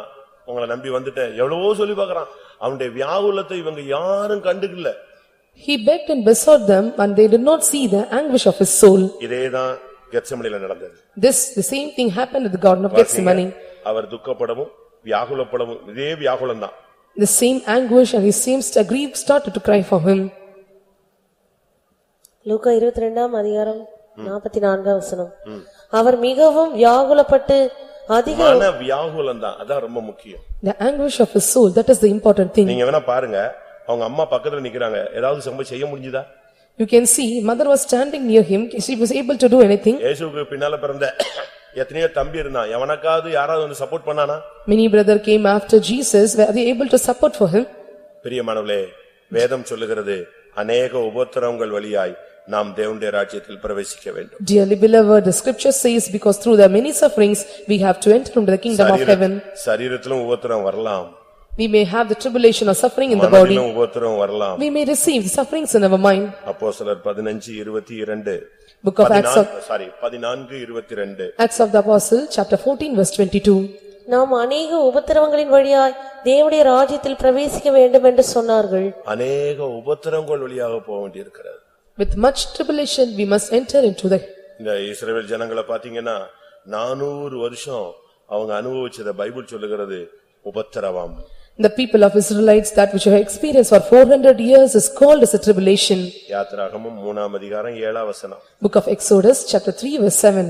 உங்களை நம்பி வந்துட்டேன். எவ்வளவோ சொல்லி பார்க்கறான். அவனுடைய வியாகுலத்தை இவங்க யாரும் கண்டுக்கல. He begged and besought them and they did not see the anguish of his soul. இதேதான் கெத்சமனில நடந்தது This, the same thing happened at the garden of Gethsemane. அவர் துக்கப்படவும் வியாகுலப்படவும் இதே வியாகுலம் தான் The same anguish and he seems to grieve started to cry for him. லூக்கா இருபத்தி ரெண்டாம் அதிகாரம் நாற்பத்தி நான்காம் வசனம் அவர் மிகவும் வியாகுலப்பட்டு அதிக மன வியாகுலம் தான் அதான் ரொம்ப முக்கியம் The anguish of his soul, that is the important thing. நீங்க வேணா பாருங்க அவங்க அம்மா பக்கத்துல நிக்கிறாங்க ஏதாவது சம்ப செய்ய முடிஞ்சுதா You can see mother was standing near him, she was able to do anything. இயேசுவுக்கு பின்னால பிறந்த எத்தனையோ தம்பி இருந்தான் எவனக்காவது யாராவது வந்து சப்போர்ட் பண்ணானா Many brother came after Jesus, were they able to support for him? Priyamanavale வேதம் சொல்லுகிறது அநேக உபத்திரவங்கள் வழியாய் நாம் தேவனுடைய ராஜ்யத்தில் பிரவேசிக்க வேண்டும் Dearly beloved, the scripture says, because through the many sufferings, we have to enter into the kingdom of heaven. சரீரத்திலும் உபத்திரம் வரலாம் We may have the tribulation or suffering in the body. மனதிலும் உபத்திரம் வரலாம் We may receive the sufferings in our mind. அப்போஸ்தலர் பதினஞ்சு இருபத்தி இரண்டு Book of Acts of, sorry பதினான்கு இருபத்தி ரெண்டு Acts of the Apostle, chapter fourteen, verse twenty-two. நாம் அநேக உபத்திரவங்களின் வழியாய் தேவனுடைய ராஜ்யத்தில் பிரவேசிக்க வேண்டும் என்று சொன்னார்கள் அநேக உபத்திரங்கள் வழியாக போக வேண்டியிருக்கிறது With much tribulation, we must enter into the, இந்த இஸ்ரவேல் ஜனங்களை பாத்தீங்கன்னா நானூறு வருஷம் அவங்க அனுபவிச்சத பைபிள் சொல்லுகிறது உபத்திரவம் the people of Israelites, that which have experienced for four hundred years is called as a tribulation. யாத்திராகமும் மூணாம் அதிகாரம் ஏழாம் வசனம் Book of Exodus, chapter three, verse seven.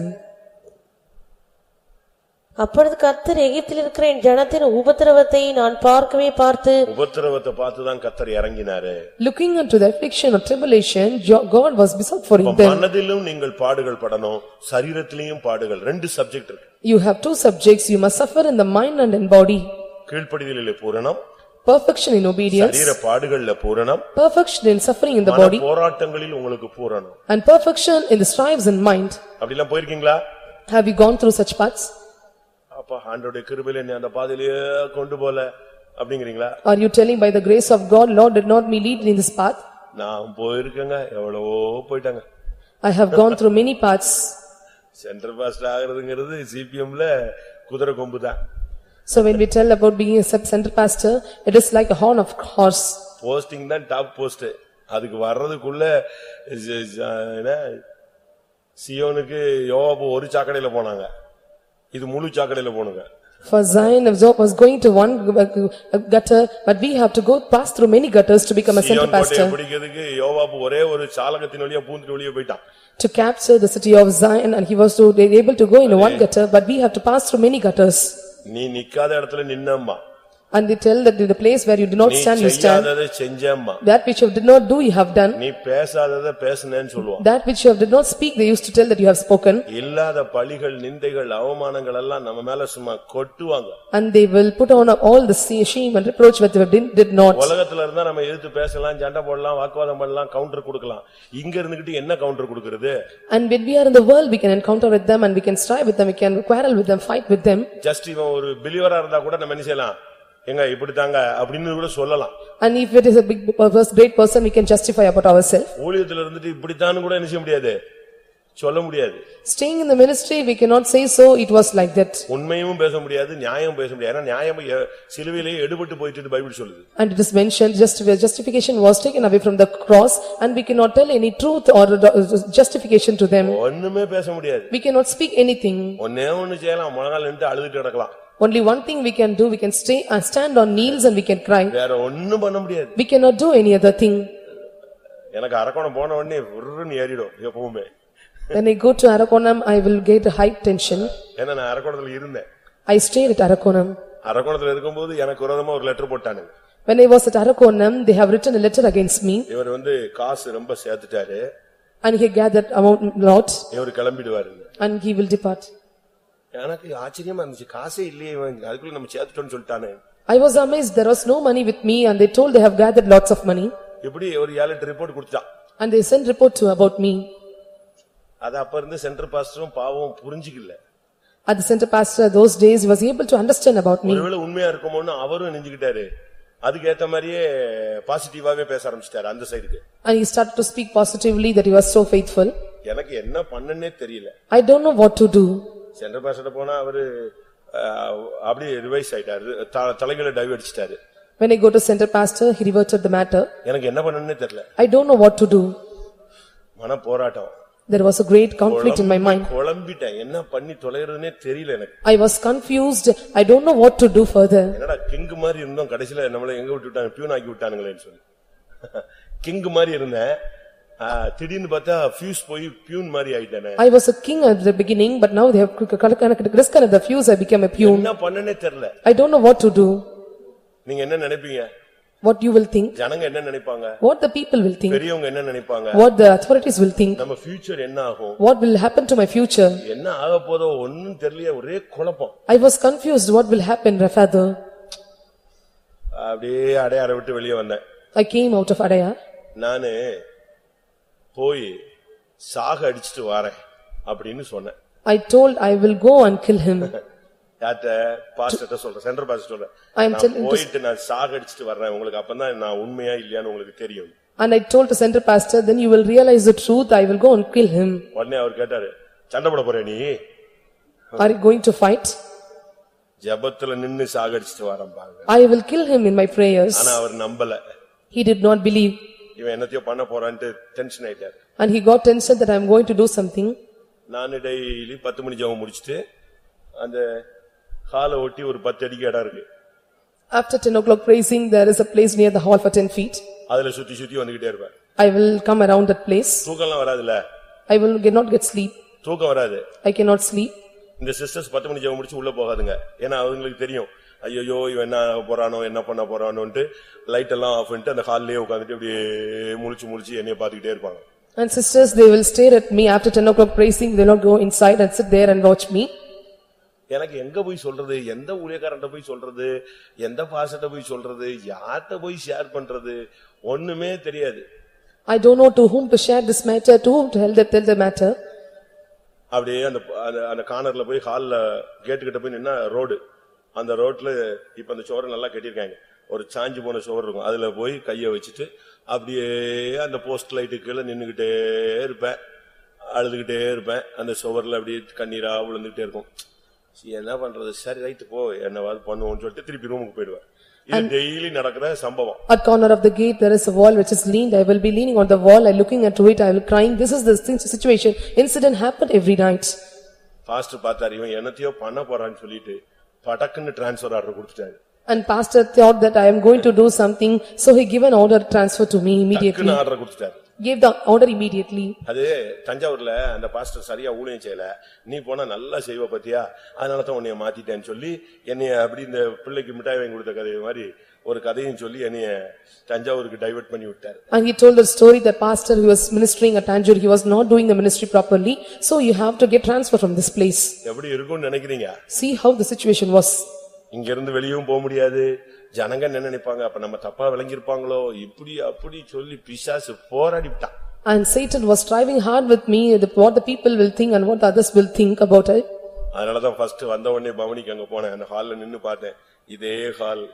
அப்பொழுது கர்த்தர் எகிப்தில் இருக்கிற என் ஜனத்தின் உபத்திரவத்தை நான் பார்க்கவே பார்த்து உபத்திரவத்தை பார்த்துதான் கத்தர் இறங்கினாரு Looking unto the affliction or tribulation, Jo- God was besought for இப்ப them. மனதிலும் நீங்கள் பாடுகள் படணும் சரீரத்திலையும் பாடுகள் ரெண்டு சப்ஜெக்ட் இருக்கு You have two subjects, you must suffer in the mind and in body. கீழ்ப்படிதலிலே பூரணம் Perfection in obedience, சரீர பாடுகள்ல பூரணம் perfection in suffering in the body, போராட்டங்களில் உங்களுக்கு பூரணம் and perfection in the strives in mind. அப்படிலாம் போயிருக்கீங்களா Have you gone through such paths? அப்பா ஆண்டோடைய கிருபையில என்னை அந்த பாதையிலேயே கொண்டு போல அப்படிங்கிறீங்களா Are you telling by the grace of God, Lord did not me lead in this path? நான் போயிருக்கேங்க எவ்வளவோ போயிட்டாங்க I have gone through many paths. Central past ஆகுறதுங்கிறது சிபிஎம்ல குதிரை கொம்பு தான் So when we tell about being a sub center pastor, it is like a horn of horse. Posting தான் top post அதுக்கு வர்றதுக்குள்ள ஜ- ஜ- என்ன, சியோனுக்கு யோவாபு ஒரு சாக்கடையில போனாங்க இது முழு சாக்கடையில போனுங்க For Zion of Zob was going to one gutter, but we have to go pass through many gutters to become a center Zion கோட்டையை pastor. பிடிக்கிறதுக்கு யோவாபு ஒரே ஒரு சாலகத்தின் வழியா பூந்துட்டு வெளியே போயிட்டான் To capture the city of Zion and he was to, able to go in one gutter, but we have to pass through many gutters. நீ நிக்காத இடத்துல நின்னம்மா. And they tell that in the place where you do not நீ stand, you stand. செய்யாததை செஞ்சேம்மா That which you did not do, you have done. நீ பேசாததை பேசுனேன்னு சொல்லுவான் That which you have did not speak, they used to tell that you have spoken. இல்லாத பழிகள் நிந்தைகள் அவமானங்கள் எல்லாம் நம்ம மேல சும்மா கொட்டுவாங்க And they will put on all the shame and reproach that they did did not. உலகத்துல இருந்தா நம்ம எதிர்த்து பேசலாம் சண்டை போடலாம் வாக்குவாதம் பண்ணலாம் கவுண்டர் கொடுக்கலாம் இங்க இருந்துகிட்டு என்ன கவுண்டர் கொடுக்கறது And when we are in the world, we can encounter with them and we can strive with them, we can quarrel with them, fight with them. Just இவன் ஒரு பிலிவரா இருந்தா கூட நம்ம என்ன செய்யலாம் எங்க இப்படித்தாங்க அப்படின்னு கூட சொல்லலாம் And if it is a big, purpose, great person, we can justify about ourselves. ஊழியத்துல இருந்துட்டு இப்படித்தான்னு கூட என்ன செய்ய முடியாது சொல்ல முடியாது Staying in the ministry, we cannot say so, it was like that. உண்மையும் பேச முடியாது நியாயம் பேச முடியாது ஏன்னா நியாயம் எ- சிலுவையிலேயே எடுபட்டு போயிட்டு பைபிள் சொல்லுது And it is mentioned, just justification was taken away from the cross and we cannot tell any truth or justification to them. ஒண்ணுமே பேச முடியாது We cannot speak anything. ஒன்னே ஒண்ணு செய்யலாம் முழங்கால் நின்று அழுதுட்டு கிடக்கலாம் Only one thing we can do, we can stay and stand on kneels and we can cry. வேற ஒண்ணும் பண்ண முடியாது We cannot do any other thing. எனக்கு அரக்கோணம் போன உடனே விருன்னு ஏறிடும் எப்பவுமே When I go to Arakonam, I will get a high tension. ஏன்னா நான் அரக்கோணத்துல இருந்தேன் I stayed at Arakonam. அரக்கோணத்துல இருக்கும்போது எனக்கு விரோதமா ஒரு லெட்டர் போட்டானுங்க When I was at Arakonam, they have written a letter against me இவர் வந்து காசு ரொம்ப சேர்த்துட்டாரு and he gathered amount lot இவர் கிளம்பிடுவாரு and he will depart. எனக்கு ஆச்சரியமா இருந்துச்சு காசே இல்லையே இவன் அதுக்குள்ள நம்ம சேர்த்துட்டோம்னு சொல்லிட்டானே I was amazed, there was no money with me and they told they have gathered lots of money இப்படி ஒரு ஏழு எட்டு ரிப்போர்ட் கொடுத்தான் and they sent report to about me. அது அப்ப இருந்து சென்டர் பாஸ்டரும் பாவம் புரிஞ்சுக்கல At the center pastor those days, he was able to understand about me ஒருவேளை உண்மையா இருக்குமோன்னு அவரும் நெஞ்சுக்கிட்டாரு அதுக்கு ஏத்த மாதிரியே பாசிட்டிவாவே பேச ஆரம்பிச்சிட்டாரு அந்த சைடுக்கு and he started to speak positively that he was so faithful. எனக்கு என்ன பண்ணனே தெரியல I don't know what to do. Centre pastor போனா அவரு அப்படியே ரிவைஸ் ஆயிட்டாரு தலைகளை டைவ் அடிச்சிட்டாரு When I go to center pastor, he reverted the matter. எனக்கு என்ன பண்ணனே தெரியல I don't know what to do. மன போராட்டம் There was a great conflict in my mind. குழம்பிட்டேன் என்ன பண்ணி தொலைறதுனே தெரியல எனக்கு I was confused. I don't know what to do further. என்னடா கிங் மாதிரி இருந்தோம் கடைசில நம்மள எங்க விட்டு விட்டாங்க பியூன் ஆக்கி விட்டானுங்களேன்னு சொல்லி கிங் மாதிரி இருந்தேன் திடீர்னு பார்த்தா ஃபியூஸ் போய் பியூன் மாதிரி ஆயிட்டானே I was a king at the beginning, but now they have connected, disconnected the fuse, I became a peon. என்ன பண்ணனே தெரியல I don't know what to do, நீங்க என்ன நினைப்பீங்க what you will think, ஜனங்க என்ன நினைப்பாங்க what the people will think, பெரியவங்க என்ன நினைப்பாங்க what the authorities will think, நம்ம ஃபியூச்சர் என்ன ஆகும் what will happen to my future. என்ன ஆக போதோ ஒண்ணும் தெரியல ஒரே குழப்பம் I was confused, what will happen, father. அப்படியே அடையாற விட்டு வெளியே வந்தேன் I came out of Adaya. நானு போய் சாக அடிச்சிட்டு வரேன் அப்படின்னு சொன்னேன் I told I will go and kill him. யார்ட்ட பாஸ்டர்ட்ட சொல்றேன் சென்டர் பாஸ்டர் சொல்றேன் I am நான் telling to- போயிட்டு நான் சாக அடிச்சிட்டு வர்றேன் உங்களுக்கு அப்பதான் நான் உண்மையா இல்லையான்னு உங்களுக்கு தெரியும் And I told the center pastor, then you will realize the truth, I will go and kill him. உடனே அவர் கேட்டாரு சண்டை போட போற நீ Are you going to fight? ஜெபத்துல நின்னு சாக அடிச்சிட்டு வரேன் பாருங்க I will kill him in my prayers. ஆனா அவர் நம்பல He did not believe. இவன் என்னத்தையோ பண்ண போறான்ட்டு டென்ஷன் ஆயிட்டாரு And he got tension that I am going to do something. நான் டெய்லி பத்து மணி ஜெபம் முடிச்சிட்டு அந்த ஹாலை ஒட்டி ஒரு பத்து அடிக்கு இடம் இருக்கு After ten o'clock praising, there is a place near the hall for ten feet. அதுல சுத்தி சுத்தி வந்துகிட்டே இருப்பேன் I will come around that place. தூக்கம்லாம் வராதுல்ல I will get- not get sleep. தூக்கம் வராது I cannot sleep. இந்த சிஸ்டர்ஸ் பத்து மணி ஜெபம் முடிச்சு உள்ள போகாதுங்க ஏன்னா அவங்களுக்கு தெரியும் ஐயோ இவன் என்ன போறானோ என்ன பண்ண போறானோன்ட்டு லைட் எல்லாம் ஆஃப் பண்ணிட்டு அந்த ஹால்லயே உட்காந்துட்டு அப்படியே முழிச்சு முழிச்சு என்னைய பாத்துக்கிட்டே இருப்பாங்க. And sisters, they will stare at me after ten o'clock praising, they will not go inside and sit there and watch me. எனக்கு எங்க போய் சொல்றது? எந்த ஊழியக்காரன்ட்ட போய் சொல்றது? எந்த பாசட்ட போய் சொல்றது? யார்கிட்ட போய் ஷேர் பண்றது? ஒண்ணுமே தெரியாது. I don't know to whom to share this matter, to whom to tell the, tell the matter. அப்படியே அந்த அந்த- அந்த கார்னர்ல போய் ஹால்ல கேட்டு கிட்ட போய் நின்னா ரோடு அந்த ரோட்ல இப்ப அந்த சுவரை நல்லா கட்டியிருக்காங்க ஒரு சாஞ்சு போன சுவர் இருக்கும் அதுல போய் கைய வச்சுட்டு அப்படியே அந்த போஸ்ட் லைட்டு கீழே நின்னுகிட்டே இருப்பேன் அழுதுகிட்டே இருப்பேன் அந்த சுவர்ல அப்படியே கண்ணீரா விழுந்துகிட்டே இருக்கும் சரி, என்ன பண்றது சரி ரைட்டு போ என்னவாது பண்ணுவோம்னு சொல்லிட்டு திருப்பி ரூமுக்கு போயிடுவேன் At corner of the gate, there is a wall which is leaned. I will be leaning on the wall and looking into it. I will crying. This is the situation. Incident happened every night. Pastor பார்த்தாரு இவன் என்னத்தையோ பண்ண போறான்னு சொல்லிட்டு படக்குன்னு transfer order கொடுத்துட்டாரு And pastor thought that I am going to do something, so he give an order transfer to me immediately. டக்குன்னு order கொடுத்துட்டாரு gave the order immediately. அது தஞ்சாவூர்ல அந்த பாஸ்டர் சரியா ஊழியம் செய்யல நீ போனா நல்லா செய்வ பத்தியா அதனால தான் உன்னைய மாத்திட்டேன்னு சொல்லி என்னைய அப்படி இந்த பிள்ளைக்கு மிட்டாய் வாங்கி கொடுத்த கதை மாதிரி ஒரு கதையும் சொல்லி என்னைய தஞ்சாவூருக்கு டைவர்ட் பண்ணி விட்டாரு And he told the story that pastor who was ministering at Tanjore, he was not doing the ministry properly, so you have to get transfer from this place. எப்படி இருக்கும்னு நினைக்கிறீங்க See how the situation was. இங்க இருந்து வெளியவும் போக முடியாது ஜனங்க என்ன நினைப்பாங்க அப்ப நம்ம தப்பா விளங்கியிருப்பாங்களோ இப்படி அப்படி சொல்லி பிசாசு போராடிவிட்டான் And Satan was striving hard with me, the- what the people will think and what others will think about it. அதனாலதான் ஃபர்ஸ்ட் வந்த உடனே பவனிக்கு அங்க போனேன் அந்த ஹால்ல நின்னு பார்த்தேன் இதே hall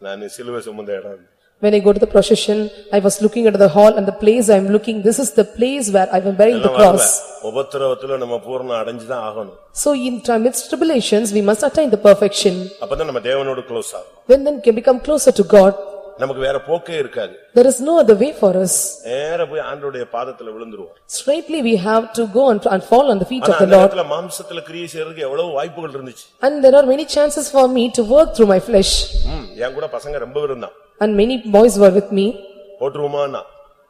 நான் சிலுவை சுமந்த இடம் When I go to the procession, I was looking at the hall and the place I am looking, this is the place where I am bearing the எல்லாம் வரல. cross. உபத்திரவத்துல நம்ம பூர்ணம் அடைஞ்சுதான் ஆகணும் So in amidst tribulations, we must attain the perfection. அப்பதான் நம்ம தேவனோடு close ஆகும் When then can become closer to God, நமக்கு வேற போக்கே இருக்காது there is no other way for us. நேர போய் ஆண்டோடைய பாதத்துல விழுந்துருவோம் Straightly we have to go and and fall on the feet ஆனா of the Lord. நேரத்துல மாம்சத்துல கிரியை செய்யறதுக்கு எவ்வளவு வாய்ப்புகள் இருந்துச்சு And there are many chances for me to work through my flesh. ம், என் கூட பசங்க ரொம்ப இருந்தான் And many boys were with me போட்டுருவோமான்னா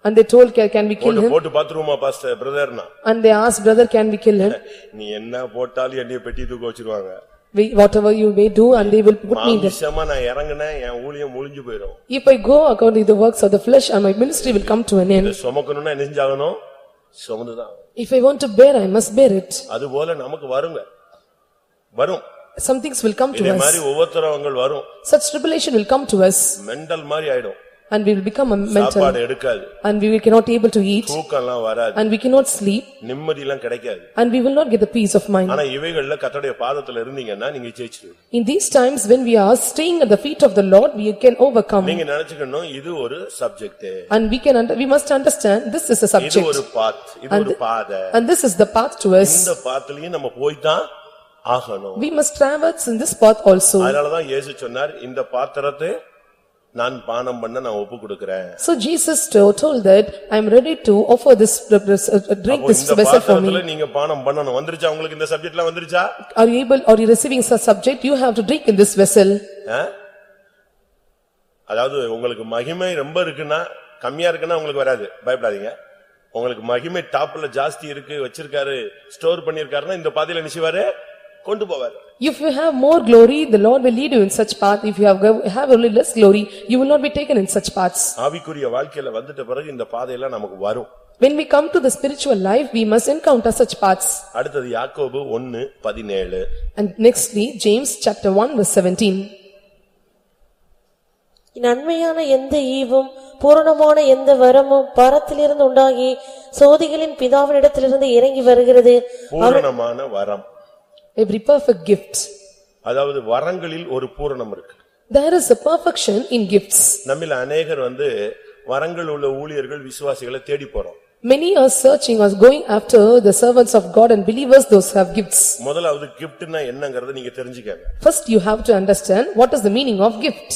and they told, "Can we kill him?" போட்டு பாத்துருவோமா பாஸ்டர் பிரதர்னா And they asked, "Brother, can we kill him?" நீ என்ன போட்டாலும் என்னைய பெட்டி தூக்க வச்சிருவாங்க We- Whatever you may do and they will put me there. மாமிசமா நான் இறங்குனேன் என் ஊழியம் முழிஞ்சு போயிரும் If I go according to the works of the flesh and my ministry will come to an இதை end. சுமக்கணும்னா என்ன செஞ்சாகணும் சுமந்துதான் If I want to bear, I must bear it. அது போல நமக்கு வருங்க வரும் Some things will come to இதே மாதிரி us. ஒவ்வொருத்தரவங்கள் வரும் Such tribulation will come to us mental மாதிரி ஆயிடும் and we will become a mental சாப்பாடு எடுக்காது and we will cannot able to eat தூக்கம்லாம் வராது and we cannot sleep நிம்மதி எல்லாம் கிடைக்காது and we will not get the peace of mind. ஆனா இவைகள்ல கத்தடைய பாதத்துல இருந்தீங்கன்னா நீங்க ஜெயிச்சிருவீங்க In these times when we are staying at the feet of the Lord, we can overcome. நீங்க நினைச்சுக்கணும் இது ஒரு subject And we can, under- we must understand, this is a இது subject. ஒரு பாத் இது ஒரு பாதை And this is the path to us. இந்த பாத்துலயும் நம்ம போய்தான் ஆகணும் We must traverse in this path also. அதனாலதான் இயேசு சொன்னார் இந்த பாத்திரத்தை நான் பானம் பண்ண நான் ஒப்பு கொடுக்கிறேன். So Jesus to- told that, "I am ready to offer this, uh, drink this vessel for me." நீங்க பானம் பண்ணணும். வந்துருச்சா உங்களுக்கு? இந்த சப்ஜெக்ட் எல்லாம் வந்துருச்சா? Are you able, are you receiving such subject? You have to drink in this vessel. அதாவது உங்களுக்கு மகிமை ரொம்ப இருக்குன்னா கம்மியா இருக்குன்னா உங்களுக்கு வராது. பயப்படாதீங்க. உங்களுக்கு மகிமை டாப்ல ஜாஸ்தி இருக்கு வச்சிருக்காரு ஸ்டோர் பண்ணிருக்காருன்னா இந்த பாதையில நிச்சயவாரு கொண்டு போவாரு. If you have more glory, the Lord will lead you in such path. If you have go- have only less glory, you will not be taken in such paths. ஆவிக்குரிய வாழ்க்கையில வந்துட்ட பிறகு இந்த பாதையெல்லாம் நமக்கு வரும் When we come to the spiritual life, we must encounter such paths. அடுத்தது யாக்கோபு ஒன்னு பதினேழு And nextly, James chapter 1 verse 17. நன்மையான எந்த ஈவும் பூரணமான எந்த வரமும் பரத்திலிருந்து உண்டாகி சோதிகளின் பிதாவினிடத்திலிருந்து இறங்கி வருகிறது பூரணமான வரம் Every perfect gift. அதாவது வரங்களில் ஒரு பூரணம் இருக்கு There is a perfection in gifts. நம்மில் அநேகர் வந்து வரங்கள் உள்ள ஊழியர்கள் விசுவாசிகளை தேடி போறோம் Many are searching or going after the servants of God and believers, those who have gifts. முதலாவது கிஃப்ட்னா என்னங்கறத நீங்க தெரிஞ்சுக்கங்க First, you have to understand what is the meaning of gift.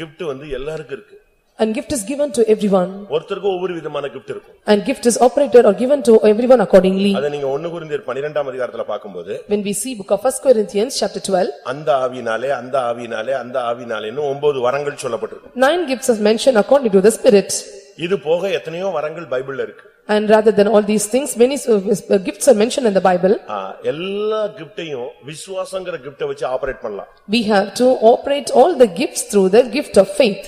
gift வந்து எல்லாருக்கும் இருக்கு And gift is given to everyone. ஒருத்தருக்கும் ஒவ்வொரு விதமான gift இருக்கும் And gift is operated or given to everyone accordingly. அத நீங்க ஒன்னு குறிந்தியர் பனிரெண்டாம் அதிகாரத்துல பாக்கும்போது When we see book of first Corinthians, chapter 12, அந்த ஆவினாலே அந்த ஆவினாலே அந்த ஆவினாலேன்னு ஒன்பது வரங்கள் சொல்லப்பட்டிருக்கும் nine gifts is mentioned according to the Spirit. இது போக எத்தனையோ வரங்கள் பைபிள்ல இருக்கு And rather than all these things, many uh, gifts are mentioned in the Bible. ஆ, எல்லா கிஃப்டையும் விசுவாசங்கிற கிஃப்ட வச்சு ஆபரேட் பண்ணலாம் We have to operate all the gifts through the gift of faith.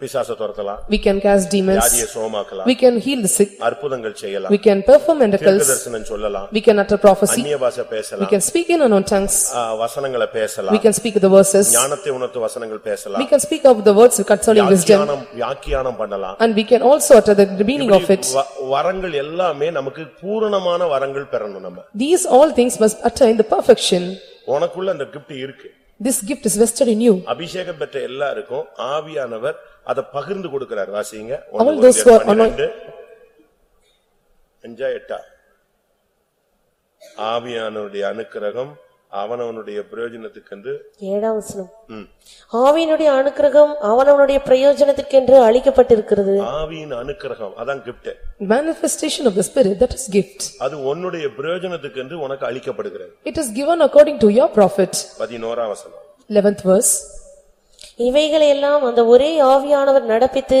பிசாச துரத்தலாம் We can cast demons, வியாதியை சுகமாக்கலாம் we can heal the sick, அற்புதங்கள் செய்யலாம் we can perform miracles, தீர்க்கதரிசனம் சொல்லலாம் we can utter prophecy, அந்நிய பாஷை we பேசலாம் can speak in unknown tongues, ஆ, வசனங்களை we பேசலாம் can speak the verses, ஞானத்தை உணர்த்து வசனங்கள் we பேசலாம் can speak of the words concerning wisdom, வியாக்கியானம் வியாக்கியானம் பண்ணலாம் and we can also utter the the meaning of it. வ- வரங்கள் எல்லாமே நமக்கு பூரணமான வரங்கள் பெறணும் நம்ம These all things must attain the perfection. உனக்குள்ள அந்த கிஃப்ட் இருக்கு This gift is vested in you. அபிஷேகம் பெற்ற எல்லாருக்கும் ஆவியானவர் அதை பகிர்ந்து கொடுக்கிறார் வாசிங்க All ஒன்று those who are பன்னிரண்டு. அஞ்சா எட்டா ஆவியானவருடைய அனுக்கிரகம் அவனவனுடைய பிரயோஜனத்துக்கென்று ஏழாம் வசனம் ஆவியினுடைய அனுக்கிரகம் அவனவனுடைய பிரயோஜனத்துக்கென்று அளிக்கப்பட்டிருக்கிறது ஆவியின் அனுக்கிரகம் அதான் gift Manifestation of the Spirit, that is gift. அது உன்னுடைய பிரயோஜனத்துக்கென்று உனக்கு அளிக்கப்படுகிறது It is given according to your profit. பதினோராம் வசனம் Eleventh verse. இவைகளை எல்லாம் அந்த ஒரே ஆவியானவர் நடப்பித்து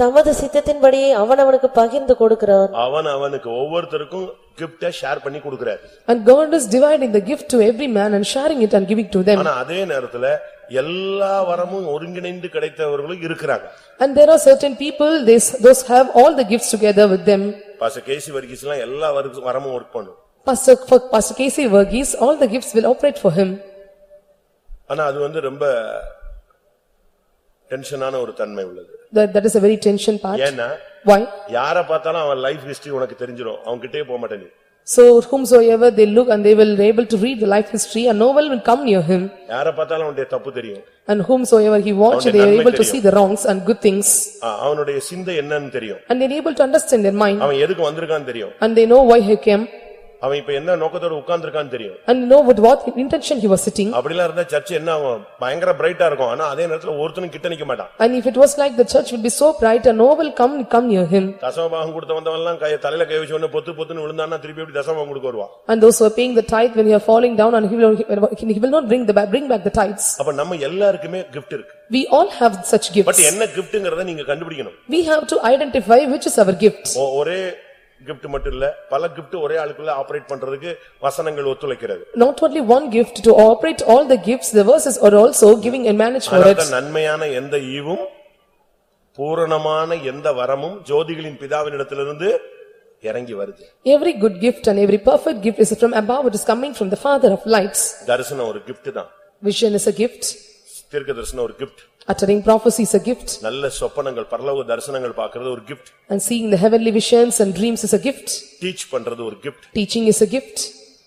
தமது சித்தத்தின்படியே அவன் அவனுக்கு பகிர்ந்து கொடுக்கிறார் அவன் அவனுக்கு ஒவ்வொருத்தருக்கும் கிஃப்ட ஷேர் பண்ணி கொடுக்கறாரு And God is dividing the gift to every man and sharing it and giving to them. ஆனா அதே நேரத்துல எல்லா வரமும் ஒருங்கிணைந்து கிடைத்தவர்களும் இருக்கிறாங்க And there are certain people, they those have all the gifts together with them. பாச கேசி வர்க்கீஸ் எல்லாம் எல்லா வரமும் ஒர்க் பண்ணும் Pastor, for Pastor Casey Verghese, all the gifts will operate for him. ஆனா அது வந்து ரொம்ப டென்ஷனான ஒரு தன்மை உள்ளது That, that is a very tension part. ஏன்னா Why? யார பார்த்தாலும் அவன் லைஃப் ஹிஸ்டரி உனக்கு தெரிஞ்சிரும் அவன் கிட்டே போக மாட்டே நீ So whomsoever they look and they will be able to read the life history and no one will come near him. யார பார்த்தாலும் அவனுடைய தப்பு தெரியும் And whomsoever he watch, அவனுடைய they are நன்மை able to தெரியும். see the wrongs and good things. ஆ, அவனுடைய சிந்தை என்னன்னு தெரியும் And they are able to understand their mind. அவன் எதுக்கு வந்திருக்கான்னு தெரியும் And they know why he came. அவன் இப்ப என்ன நோக்கத்தோட உட்கார்ந்திருக்கான்னு தெரியும் And know with what intention he was sitting. அப்படிலாம் இருந்தா சர்ச் என்ன ஆகும் பயங்கர பிரைட்டா இருக்கும் ஆனா அதே நேரத்துல ஒருத்தனும் கிட்ட நிக்க மாட்டான் And if it was like the church would be so bright and no one will come, come near him. தசமபாகம் கொடுத்த வந்தவன் எல்லாம் கை தலையில கை வச்ச உடனே பொத்து பொத்துன்னு விழுந்தான்னா திருப்பி எப்படி தசமபாகம் கொடுக்க வருவான் And those who are paying the tithe when he are falling down and he will, he will not bring the, bring back the tithes. அப்ப நம்ம எல்லாருக்குமே gift இருக்கு We all have such but gifts. என்ன கிஃப்ட்ங்கறத நீங்க கண்டுபிடிக்கணும் We have to identify which is our gift. ஒ- ஒரே gift மட்டும் இல்ல பல gift ஒரே ஆளுக்குள்ள ஆபரேட் பண்றதுக்கு வசனங்கள் ஒத்துழைக்கிறது Not only one gift to operate all the gifts, the verses are also giving and manage for it. அதனால நன்மையான எந்த ஈவும் பூரணமான எந்த வரமும் ஜோதிகளின் பிதாவினிடத்திலிருந்து இறங்கி வருது Every good gift and every perfect gift is from above, it is coming from the Father of lights. தரிசனம் ஒரு gift தான் Vision is a gift, தீர்க்க தரிசனம் ஒரு gift uttering prophecy is a gift, நல்ல சொப்பனங்கள் பரலோக தரிசனங்கள் பார்க்கிறது ஒரு gift and seeing the heavenly visions and dreams is a gift. Teach பண்றது ஒரு gift Teaching is a gift,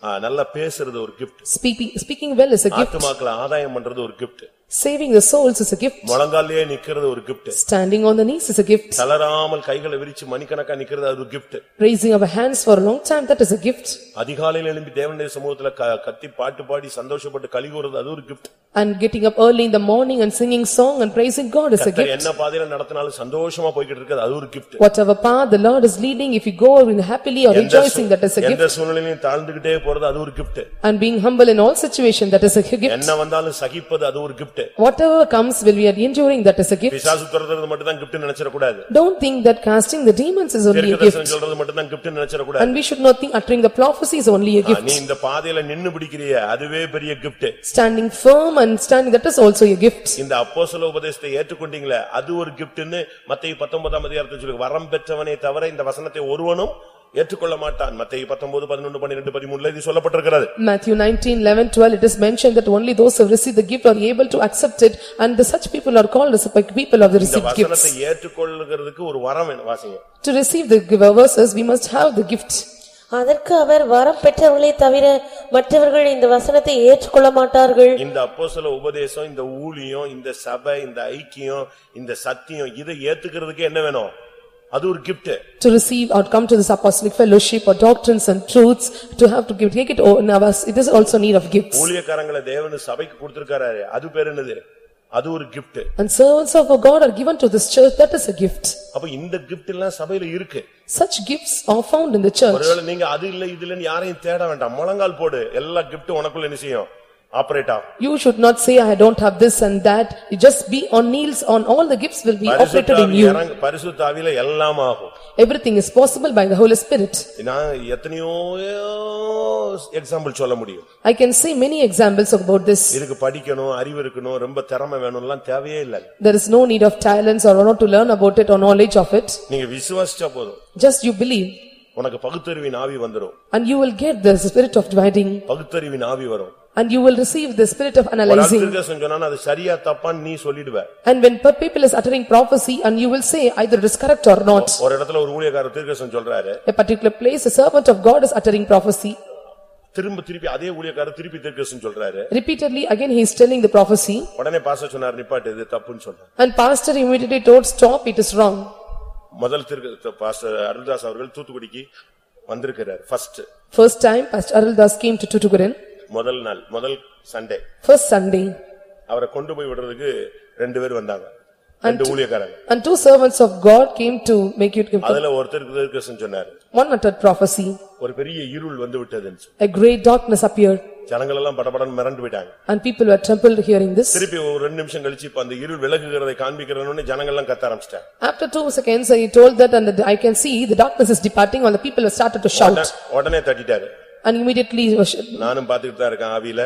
ஆ, நல்லா பேசுறது ஒரு gift speaking, speaking well is a gift, ஆத்துமாக்களை ஆதாயம் பண்றது ஒரு gift saving the souls is a gift, முழங்காலே நிக்கிறது ஒரு gift standing on the knees is a gift, தளராமல் கைகளை விரிச்சு மணிக்கணக்கா நிக்கிறது அது ஒரு gift raising our hands for a long time, that is a gift, அதிகாலையில் எழும்பி தேவனுடைய சமூகத்துல க- கத்தி பாட்டு பாடி சந்தோஷப்பட்டு களி கூறுறது அது ஒரு gift and getting up early in the morning and singing song and praising God is a கர்த்தர் gift. என்ன பாதையில நடத்தினாலும் சந்தோஷமா போய்கிட்டு இருக்குது அது ஒரு gift Whatever path the Lord is leading, if you go in happily or எந்த rejoicing, that is a சூ- gift. எந்த சூழ்நிலையிலும் தாழ்ந்துகிட்டே போறது அது ஒரு gift And being humble in all situation, that is a gift. என்ன வந்தாலும் சகிப்பது அது ஒரு gift Whatever comes will be enduring, that is a gift. பிசாசு துரத்துறது மட்டும் தான் gift நினைச்சிடக்கூடாது Don't think that casting the demons is only a gift. சொல்றது மட்டும் தான் gift நினைச்சிடக்கூடாது And we should not think uttering the prophecy is only a gift. நீ இந்த பாதையில நின்னு பிடிக்கிறிய அதுவே பெரிய gift Standing firm and standing, that is also a gift. இந்த அப்போஸ்தல உபதேசத்தை ஏற்றுக்கொண்டீங்களே அது ஒரு கிஃப்ட்னு மத்தேயு பத்தொன்பதாம் அதிகாரத்தில் சொல்லி வரம் பெற்றவனே தவிர இந்த வசனத்தை ஒருவனும் ஏற்றுக்கொள்ள மாட்டான். மத்தேயு பத்தொன்பது பதினொன்று பன்னிரெண்டு பதிமூணுல இது சொல்லப்பட்டிருக்கிறது. Matthew 19, 11, 12, it is mentioned that only those who receive the gift are able to accept it and the such people are called as the people of the இந்த received வசனத்தை gifts. ஏற்றுக்கொள்ளுகிறதுக்கு ஒரு வரம் வேணும் வாசிங்க. To receive the giver verses, we must have the gift. அதற்கு அவர் வரம் பெற்றவர்களே தவிர மற்றவர்கள் இந்த வசனத்தை ஏற்றுக்கொள்ள மாட்டார்கள். இந்த அப்போஸ்தல உபதேசம் இந்த ஊழியம் இந்த சபை இந்த ஐக்கியம் இந்த சத்தியம் இதை ஏத்துக்கிறதுக்கு என்ன வேணும்? அது ஒரு gift To receive or come to this apostolic fellowship or doctrines and truths, to have to give, take it in ours, it is also need of gifts. ஊழியக்காரங்களை தேவனு சபைக்கு கொடுத்திருக்காரு அது பேர் என்னது அது ஒரு gift And servants of God are given to this church, that is a gift. அப்ப இந்த gift எல்லாம் சபையில இருக்கு Such gifts are found in the church. ஒருவேளை நீங்க அது இல்ல இது இல்லன்னு யாரையும் தேட வேண்டாம் முழங்கால் போடு எல்லா கிஃப்டும் உனக்குள்ள என்ன செய்யும் ஆபரேட் ஆகும் You should not say, I don't have this and that, you just be on kneels on, all the gifts will be operated in பரிசுத்தாவி you. இறங்கு- பரிசுத்தாவியில எல்லாம் ஆகும் Everything is possible by the Holy Spirit. நான் எத்தனையோ example சொல்ல முடியும் I can say many examples about this. இதுக்கு படிக்கணும் அறிவு இருக்கணும் ரொம்ப திறமை வேணும்லாம் தேவையே இல்லை There is no need of talents or not to learn about it or knowledge of it, நீங்க விசுவாசிச்சா போதும் just you believe உனக்கு பகுத்தறிவின் ஆவி வந்துரும் and you will get the spirit of dividing பகுத்தறிவின் ஆவி வரும் and you will receive the spirit of ஒரு ஆள் analyzing. தீர்க்கதரிசனம் சொன்னா அது சரியா தப்பான்னு நீ சொல்லிடுவ And when per- people is uttering prophecy and you will say either it is correct or not. ஒரு இடத்துல ஒரு ஊழியக்காரர் தீர்க்கதரிசனம் சொல்றாரு A particular place, a servant of God is uttering prophecy. திரும்ப திருப்பி அதே ஊழியக்காரர் திருப்பி தீர்க்கதரிசனம் சொல்றாரு Repeatedly again he is telling the prophecy உடனே பாச சொன்னார் நிப்பாட்டு இது தப்புன்னு சொன்னார் and pastor immediately told, stop, it is wrong. முதல் திருக்கு பாஸ்டர் அருள்தாஸ் அவர்கள் தூத்துக்குடிக்கு வந்திருக்கிறார் first First time Pastor Aruldas came to Tutukurin, முதல் நாள் முதல் சண்டே first Sunday. அவரை கொண்டு போய் விடுறதுக்கு ரெண்டு பேர் வந்தாங்க ரெண்டு ஊழியக்காரங்க And two servants of God came to make it, அதுல ஒருத்தருக்கு தீர்க்கதரிசனம் சொன்னாரு one uttered prophecy. ஒரு பெரிய இருள் வந்து விட்டதுன்னு சொல்லி. A great darkness appeared ஜனங்கள் எல்லாம் படபடன்னு மிரண்டு போயிட்டாங்க And people were trembled hearing this. திருப்பி ஒரு ரெண்டு நிமிஷம் கழிச்சு இப்ப அந்த இருள் விலகுகிறதை காண்பிக்கிறன்னு ஜனங்கள் எல்லாம் கத்த ஆரம்பிச்சிட்டாங்க After two seconds, he told that and that I can see the darkness is departing and the people have started to shout. உடனே தட்டிட்டாரு And immediately, he was- நானும் பாத்துக்கிட்டு தான் இருக்கேன் ஆவியில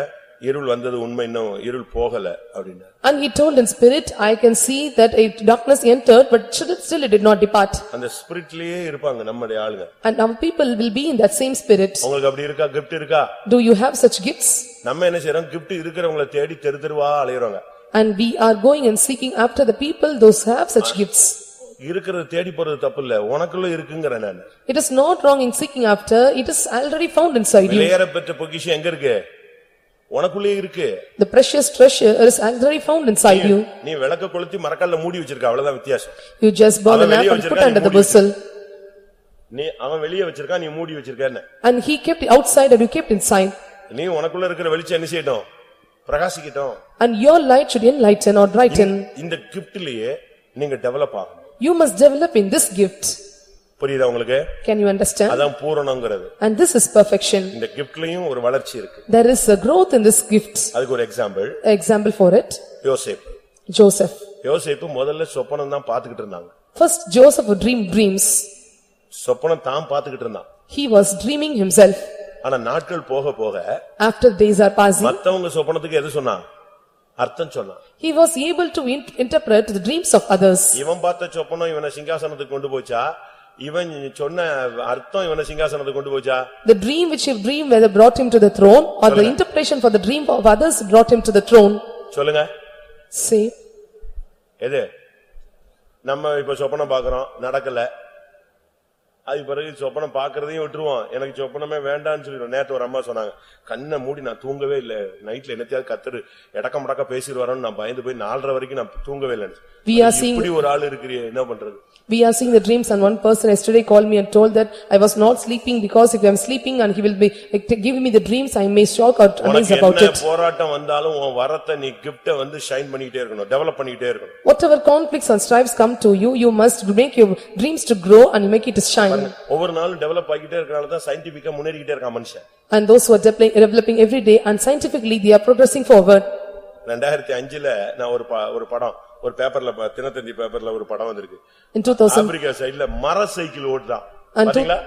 இருள் வந்தது உண்மை இன்னும் இருள் போகல அப்படின்னா and he told in spirit, I can see that a darkness entered but still still it did not depart. அந்த ஸ்பிரிட்லயே இருப்பாங்க நம்முடைய ஆளுங்க And our people will be in that same spirit. உங்களுக்கு அப்படி இருக்கா கிஃப்ட் இருக்கா Do you have such gifts? நம்ம என்ன செய்யறோம் கிஃப்ட் இருக்கிறவங்கள தேடி தெரு தெருவா அலையறோங்க And we are going and seeking after the people those who have such gifts. இருக்கிறத தேடி போறது தப்பு இல்ல உனக்குள்ள இருக்குங்கிறேன் நான் It is not wrong in seeking after, it is already found inside you. விலையேற பெற்ற பொக்கிஷம் எங்க இருக்கு உனக்குள்ளே இருக்கு The precious treasure is already found inside you. நீ விளக்க கொளுத்தி மரக்கல்ல மூடி வச்சிருக்க அவ்வளவுதான் வித்தியாசம் You just burn the அவன் lamp வெளிய and put வச்சிருக்கான், under the நீ மூடி bushel. நீ அவன் வெளியே வச்சிருக்கான் நீ மூடி வச்சிருக்கன்னு And he kept it outside and you kept inside. நீ உனக்குள்ள இருக்கிற வெளிச்சம் என்ன செய்யட்டும் பிரகாசிக்கட்டும் And your light should enlighten or brighten. இந்த கிஃப்ட்லயே நீங்க டெவலப் ஆகணும் You must develop in this gift. புரியுதா உங்களுக்கு Can you understand? அதான் பூரணங்கிறது And this is perfection. இந்த கிஃப்ட்லயும் ஒரு வளர்ச்சி இருக்கு There is a growth in this gift. அதுக்கு ஒரு example Example for it, Joseph Joseph. Joseph முதல்ல சொப்பனம் தான் பாத்துக்கிட்டு இருந்தாங்க First Joseph would dream dreams. சொப்பனம் தான் பாத்துக்கிட்டு இருந்தான் He was dreaming himself. ஆனா நாட்கள் போக போக After days are passing, மத்தவங்க சொப்பனத்துக்கு எது சொன்னான் அர்த்தம் சொன்னான் he was able to in- interpret the dreams of others. இவன் பார்த்த சொப்பனம் இவனை சிங்காசனத்துக்கு கொண்டு போச்சா இவன் சொன்ன அர்த்தம் இவனை சிங்காசனத்துக்கு கொண்டு போச்சா The dream which he dreamed whether brought him to the throne or the interpretation for the dream of others brought him to the throne. சொல்லுங்க Say, எது நம்ம இப்ப சொப்பனம் பாக்குறோம் நடக்கல அது பிறகு சொப்பனம் பாக்குறதையும் விட்டுருவோம் எனக்கு சொப்பனமே வேண்டாம்னு சொல்லிடுவோம் நேத்து ஒரு அம்மா சொன்னாங்க கண்ணை மூடி நான் தூங்கவே இல்ல. நைட்ல என்னத்தையாவது கத்துரு. எடக்க முடக்க பேசிடுவாரோன்னு நான் பயந்து போய் நாலரை வரைக்கும் நான் தூங்கவே இல்லைன்னு. இப்படி ஒரு ஆள் இருக்கிறியே என்ன பண்றது? we are seeing the dreams and one person yesterday called me and told that I was not sleeping because if I am sleeping and he will be like, giving me the dreams, I may shock or amaze உனக்கு about என்ன it. போராட்டம் வந்தாலும் உன் வரத்தை நீ gift வந்து shine பண்ணிட்டே இருக்கணும் டெவலப் பண்ணிட்டே இருக்கணும் Whatever conflicts and strives come to you, you must make your dreams to grow and you make it to shine. ஒவ்வொரு நாளும் டெவலப் ஆகிட்டே இருக்கனால தான் சயின்டிபிக்கா முன்னேறிக்கிட்டே இருக்கான் மனுஷன் And those who are developing developing every day and scientifically they are progressing forward. ரெண்டாயிரத்தி அஞ்சுல நான் ஒரு ப- ஒரு படம் ஒரு பேப்பர்ல தினத்தந்தி பேப்பர்ல ஒரு படம் வந்திருக்கு In 2000 ஆப்பிரிக்கா சைடுல மர சைக்கிள் ஓட்டுதான் And two- பாத்தீங்களா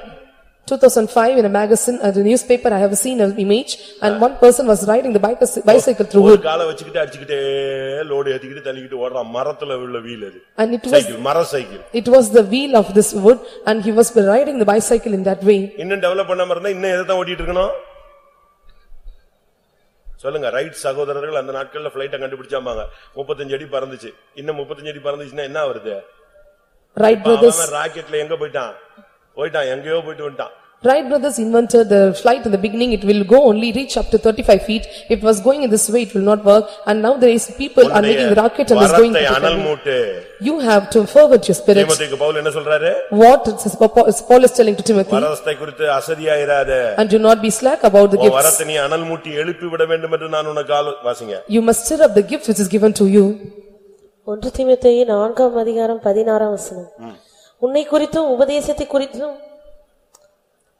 2005 in a magazine, at a newspaper, I have seen an image and one person was riding the bike- bicycle through ஒரு wood. காலை வச்சுக்கிட்டு அடிச்சுக்கிட்டே லோடு ஏத்திக்கிட்டு தள்ளிக்கிட்டு ஓடுறான் மரத்துல உள்ள வீல் அது And it was, சைக்கிள் மர cycle it was the wheel of this wood and he was riding the bicycle in that way. இன்னும் டெவலப் பண்ணாம இருந்தா இன்னும் எதை தான் ஓட்டிட்டு இருக்கணும் சொல்லுங்க ரைட் சகோதரர்கள் அந்த நாட்கள்ல பிளைட்ட கண்டுபிடிச்சாமாங்க முப்பத்தஞ்சு அடி பறந்துச்சு. இன்னும் முப்பத்தஞ்சு அடி பறந்துச்சுன்னா என்ன வருது ராக்கெட்ல எங்க போயிட்டான்? போயிட்டான் எங்கேயோ போயிட்டு வந்துட்டான். Wright brothers invented the flight in the beginning, it will go only reach up to thirty-five feet. If it was going in this way, it will not work and now there is people are making the rocket and is going. வரத்தை to அனல் மூட்டு You have to forward your spirit. தீமோத்தேயுக்கு Pavul என்ன சொல்றாரு What is- Paul is telling to Timothy, வரத்தை குறித்து அசதியாயிராத and do not be slack about the உன் gifts. வரத்தை நீ அனல் மூட்டி எழுப்பி விட வேண்டும் என்று நான் உனக்கு ஆலோ- வாசிங்க You must stir up the gift which is given to you. ஒன்று தீமோத்தேயு நான்காம் அதிகாரம் பதினாறாம் வசனம் உன்னை குறித்தும் உபதேசத்தை குறித்தும்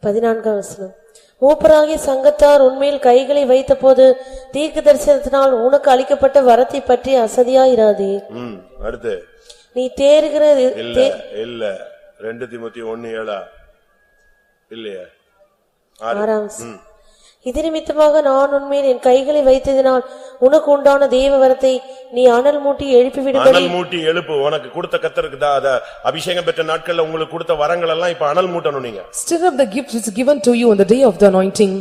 பதினான்காம் வசனம். மூப்பராகிய சங்கத்தார் உன்மேல் கைகளை வைத்தபோது தீர்க்க தரிசனத்தினால் உனக்கு அளிக்கப்பட்ட வரத்தை பற்றி அசதியாயிராதே. ம் அடுத்து. நீ தேறுகிற இல்ல இல்ல. ரெண்டு திமுத்தி ஒன்னு ஏழா? இல்லையா? ஆறு. ஆறாம். இது நிமித்தமாக நான் உன்மேல் என் கைகளை வைத்ததினால் உனக்கு உண்டான தேவ வரத்தை நீ அனல் மூட்டி எழுப்பிவிடும்படி அனல் மூட்டி எழுப்பு. உனக்கு கொடுத்த கத்தருக்கு தான் அத அபிஷேகம் பெற்ற நாட்கள்ல உங்களுக்கு கொடுத்த வரங்கள் எல்லாம் இப்ப அனல் மூட்டணும் நீங்க. Stir up the gift which is given to you on the day of the anointing.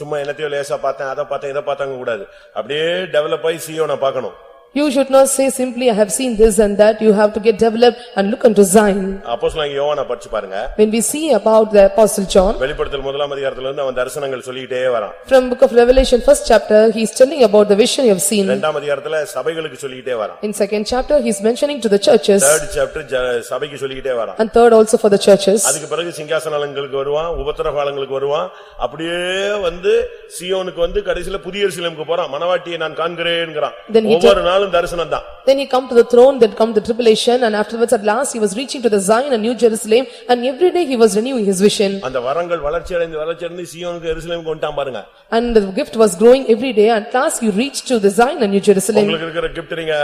சும்மா என்னத்தையோ லேசா பார்த்தேன் அதை பார்த்தேன் இதை பார்த்தாங்க கூடாது. அப்படியே டெவலப் ஆகி சியோனை பார்க்கணும். You should not say simply, I have seen this and that, you have to get developed and look unto Zion. அப்போஸ்தலனாகிய யோவானை படிச்சு பாருங்க When we see about the apostle John, வெளிப்படுத்தல் முதலாம் அதிகாரத்துல இருந்து அவன் தரிசனங்கள் சொல்லிக்கிட்டே வரான் from book of Revelation, first chapter, he is telling about the vision you have seen. இரண்டாம் அதிகாரத்துல சபைகளுக்கு சொல்லிக்கிட்டே வரான் In second chapter, he is mentioning to the churches third chapter சபைக்கு சொல்லிக்கிட்டே வரான் and third also for the churches. அதுக்கு பிறகு சிங்காசனங்களுக்கு வருவான் உபத்திர காலங்களுக்கு வருவான் அப்படியே வந்து சியோனுக்கு வந்து கடைசில புதிய சிலமுக்கு போறான் மனவாட்டியை நான் காண்கிறேன்ங்கிறான் Then he ஒவ்வொரு நாளும் போனாலும் தரிசனம் தான் Then he come to the throne, then come the tribulation, and afterwards at last he was reaching to the Zion and New Jerusalem, and every day he was renewing his vision. அந்த வரங்கள் வளர்ச்சி அடைந்து வளர்ச்சி அடைந்து சீயோனுக்கு எருசலேம் கொண்டான் பாருங்க And the gift was growing every day, at last he reached to the Zion and New Jerusalem. உங்களுக்கு இருக்கிற கிஃப்ட் நீங்க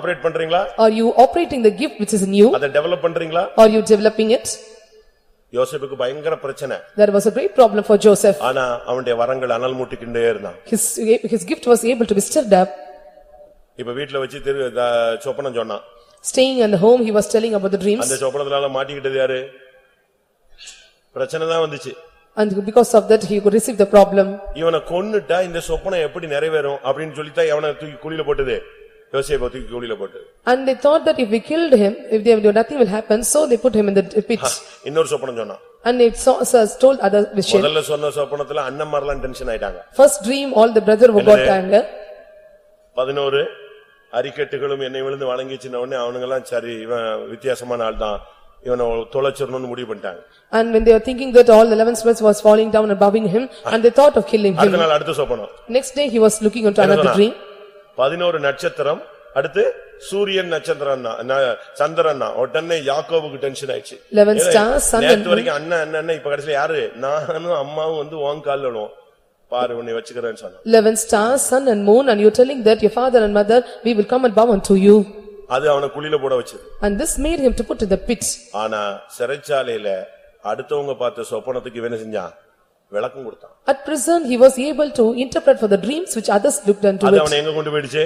ஆபரேட் பண்றீங்களா Are you operating the gift which is in you? அதை டெவலப் பண்றீங்களா Are you developing it? யோசேப்புக்கு பயங்கர பிரச்சனை There was a great problem for Joseph. ஆனா அவனுடைய வரங்கள் அனல் மூட்டிக்கிண்டே இருந்தான் His, his gift was able to be stirred up. இப்ப வீட்டுல வச்சு திரு த- சொப்பனம் சொன்னான் Staying in the home, he was telling about the dreams. அந்த சொப்பனத்தினால மாட்டிக்கிட்டது யாரு பிரச்சனை தான் வந்துச்சு And because of that, he could receive the problem. இவனை கொன்னுட்டா இந்த சொப்பனம் எப்படி நிறைவேறும் அப்படின்னு சொல்லித்தான் அவனை தூக்கி குழியில போட்டது யோசேப்பை தூக்கி குழியில போட்டு And they thought that if we killed him, if they, nothing will happen, so they put him in the pit. இன்னொரு சொப்பனம் சொன்னான் And they saw, so told other vision. முதல்ல சொன்ன சொப்பனத்துல அண்ணன் மாதிரிலாம் டென்ஷன் ஆயிட்டாங்க First dream, all the brother who got anger. பதினோரு அரிக்கட்டுகளும் என்னை விழுந்து வணங்கிச்சுன உடனே அவனுங்கெல்லாம் சரி இவன் வித்தியாசமான ஆள் தான் இவனை தொலைச்சிடணும்னு முடிவு பண்ணிட்டாங்க. And when they were thinking that all the eleven spirits was falling down and bowing him, and they thought of killing அடுத்த him. நாள் அடுத்த சொப்பனம் Next day, he was looking into another dream. நட்சத்திரம் அடுத்து சூரியன் நட்சத்திரம் சந்திரன் உடனே யாக்கோவுக்கு டென்ஷன் ஆயிடுச்சு. வரைக்கும் அண்ணன் அண்ணன் இப்ப கடைசியில யாரு? நானும் அம்மாவும் வந்து கால்ல விழுவோம். பாரு உன்னை வச்சுக்கிறேன்னு சொன்னான் Eleven stars, sun and moon, and you're telling that your father and mother, we will come and bow unto you. அது அவனை குழியில போட வச்சது And this made him to put in the pit. ஆனா சிறைச்சாலையில அடுத்தவங்க பார்த்த சொப்பனத்துக்கு இவன் என்ன செஞ்சான் விளக்கம் கொடுத்தான் At prison, he was able to interpret for the dreams which others looked unto அது it. அவனை எங்க கொண்டு போயிடுச்சு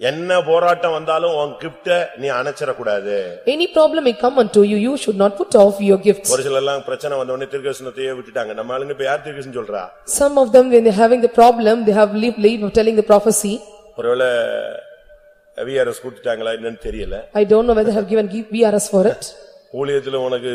என்ன போராட்டம் வந்தாலும் உன் கிப்ட நீ அணைச்சிடக்கூடாது Any problem may come unto you, you should not put off your gifts. ஒரு சிலர் எல்லாம் பிரச்சனை வந்த உடனே திருக்கசனத்தையே விட்டுட்டாங்க நம்ம ஆளுங்க இப்ப யார் திருக்கசன் சொல்றா Some of them, when they're having the problem, they have leave leave of telling the prophecy. ஒருவேளை விஆர்எஸ் கொடுத்துட்டாங்களா என்னன்னு தெரியல I don't know whether they have given give VRS for it. ஊழியத்துல உனக்கு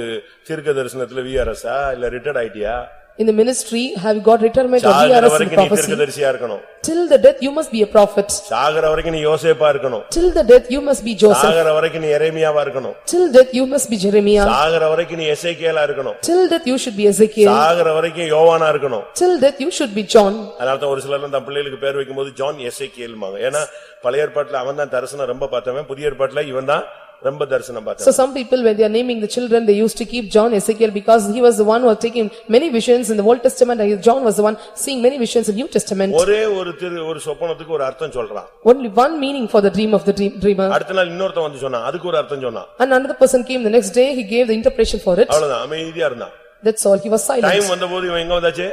தீர்க்க தரிசனத்துல விஆர்எஸ்ஆ இல்ல ரிட்டையர்ட் ஆயிட்டியா In the ministry, have you got retirement of சாகர VRS in வரைக்கும் நீ prophecy? தீர்க்கதரிசியா இருக்கணும் Till the death, you must be a prophet. சாகர வரைக்கும் நீ யோசேப்பா இருக்கணும் Till the death, you must be Joseph. சாகர வரைக்கும் நீ எரேமியாவா இருக்கணும் Till death, you must be Jeremiah. சாகர வரைக்கும் நீ எசேக்கியேலா இருக்கணும் Till death, you should be Ezekiel. சாகர வரைக்கும் யோவானா இருக்கணும் Till death, you should be John. அதனால தான் ஒரு சிலர் தன் பிள்ளைகளுக்கு பேர் வைக்கும்போது ஜான் எசேக்கியேல்மாங்க ஏன்னா பழைய ஏற்பாட்டுல அவன் தான் தரிசனம் ரொம்ப பார்த்தவன் புதிய ஏற்பாட்டுல இவன் தான் ரொம்ப தரிசனம் So பார்த்தவன் some people, when they are naming the children, they used to keep John Ezekiel because he was the one who was taking many visions in the Old Testament and John was the one seeing many visions in New Testament. ஒரே ஒரு திரு ஒரு சொப்பனத்துக்கு ஒரு அர்த்தம் சொல்றான் Only one meaning for the dream of the dream- dreamer. அடுத்த நாள் இன்னொருத்தன் வந்து சொன்னான் அதுக்கு ஒரு அர்த்தம் சொன்னான் And another person came the next day, he gave the interpretation for it. அவ்வளவுதான் அமைதியா இருந்தான் That's all, he was silent. Time வந்தபோது இவன் எங்க வந்தாச்சு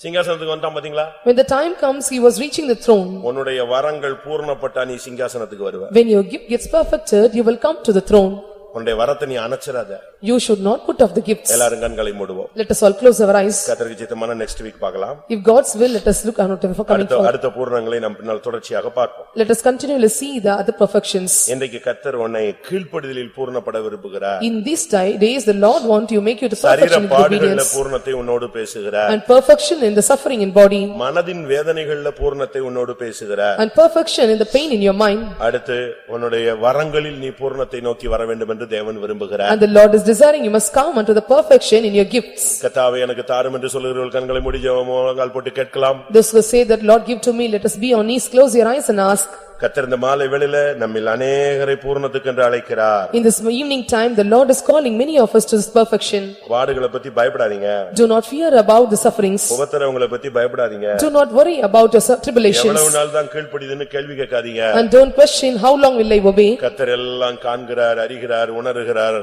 சிங்காசனத்துக்கு வந்தான் பாத்தீங்களா When the time comes, he was reaching the throne. உன்னுடைய வரங்கள் பூர்ணப்பட்டா நீ சிங்காசனத்துக்கு வருவ When your gift gets perfected, you will come to the throne. உன்னுடைய வரத்தை நீ அணைச்சிடாத You should not put off the gifts. எல்லாரும் கண்களை மூடுவோம் Let us all close our eyes. கத்தருக்கு சித்தமான நெக்ஸ்ட் வீக் பார்க்கலாம் If God's will, let us look out for coming அடுத்த forward. அடுத்த பூர்ணங்களை நம் பின்னால் தொடர்ச்சியாக பார்ப்போம் Let us continually see the other perfections. இன்றைக்கு கத்தர் உன்னை கீழ்ப்படுதலில் பூர்ணப்பட விரும்புகிறார் In these di- days, the Lord want to make you to சரீர perfection in பாடுகள்ல obedience பூர்ணத்தை உன்னோடு பேசுகிறார் and perfection in the suffering in body மனதின் வேதனைகள்ல பூர்ணத்தை உன்னோடு பேசுகிறார் and perfection in the pain in your mind. அடுத்து உன்னுடைய வரங்களில் நீ பூர்ணத்தை நோக்கி வர வேண்டும் என்று தேவன் விரும்புகிறார் And the Lord is desiring you must come unto the perfection in your gifts. கத்தாவே எனக்கு தாரும் என்று சொல்லுகிறவர்கள் கண்களை முடிஞ்சவமோ போட்டு கேட்கலாம் Those who say that, "Lord, give to me," let us be on knees, close your eyes and ask. கத்தர் இந்த மாலை வேளையில நம்மில் அநேகரை பூர்ணத்துக்கு என்று அழைக்கிறார் In this evening time, the Lord is calling many of us to this perfection. பாடுகளை பத்தி பயப்படாதீங்க Do not fear about the sufferings. உபத்திரவங்களை பத்தி பயப்படாதீங்க Do not worry about your tribulations. எவ்வளவு நாள் தான் கீழ்ப்படிதுன்னு கேள்வி கேட்காதீங்க And don't question, "How long will I obey?" கத்தர் எல்லாம் காண்கிறார் அறிகிறார் உணர்கிறார்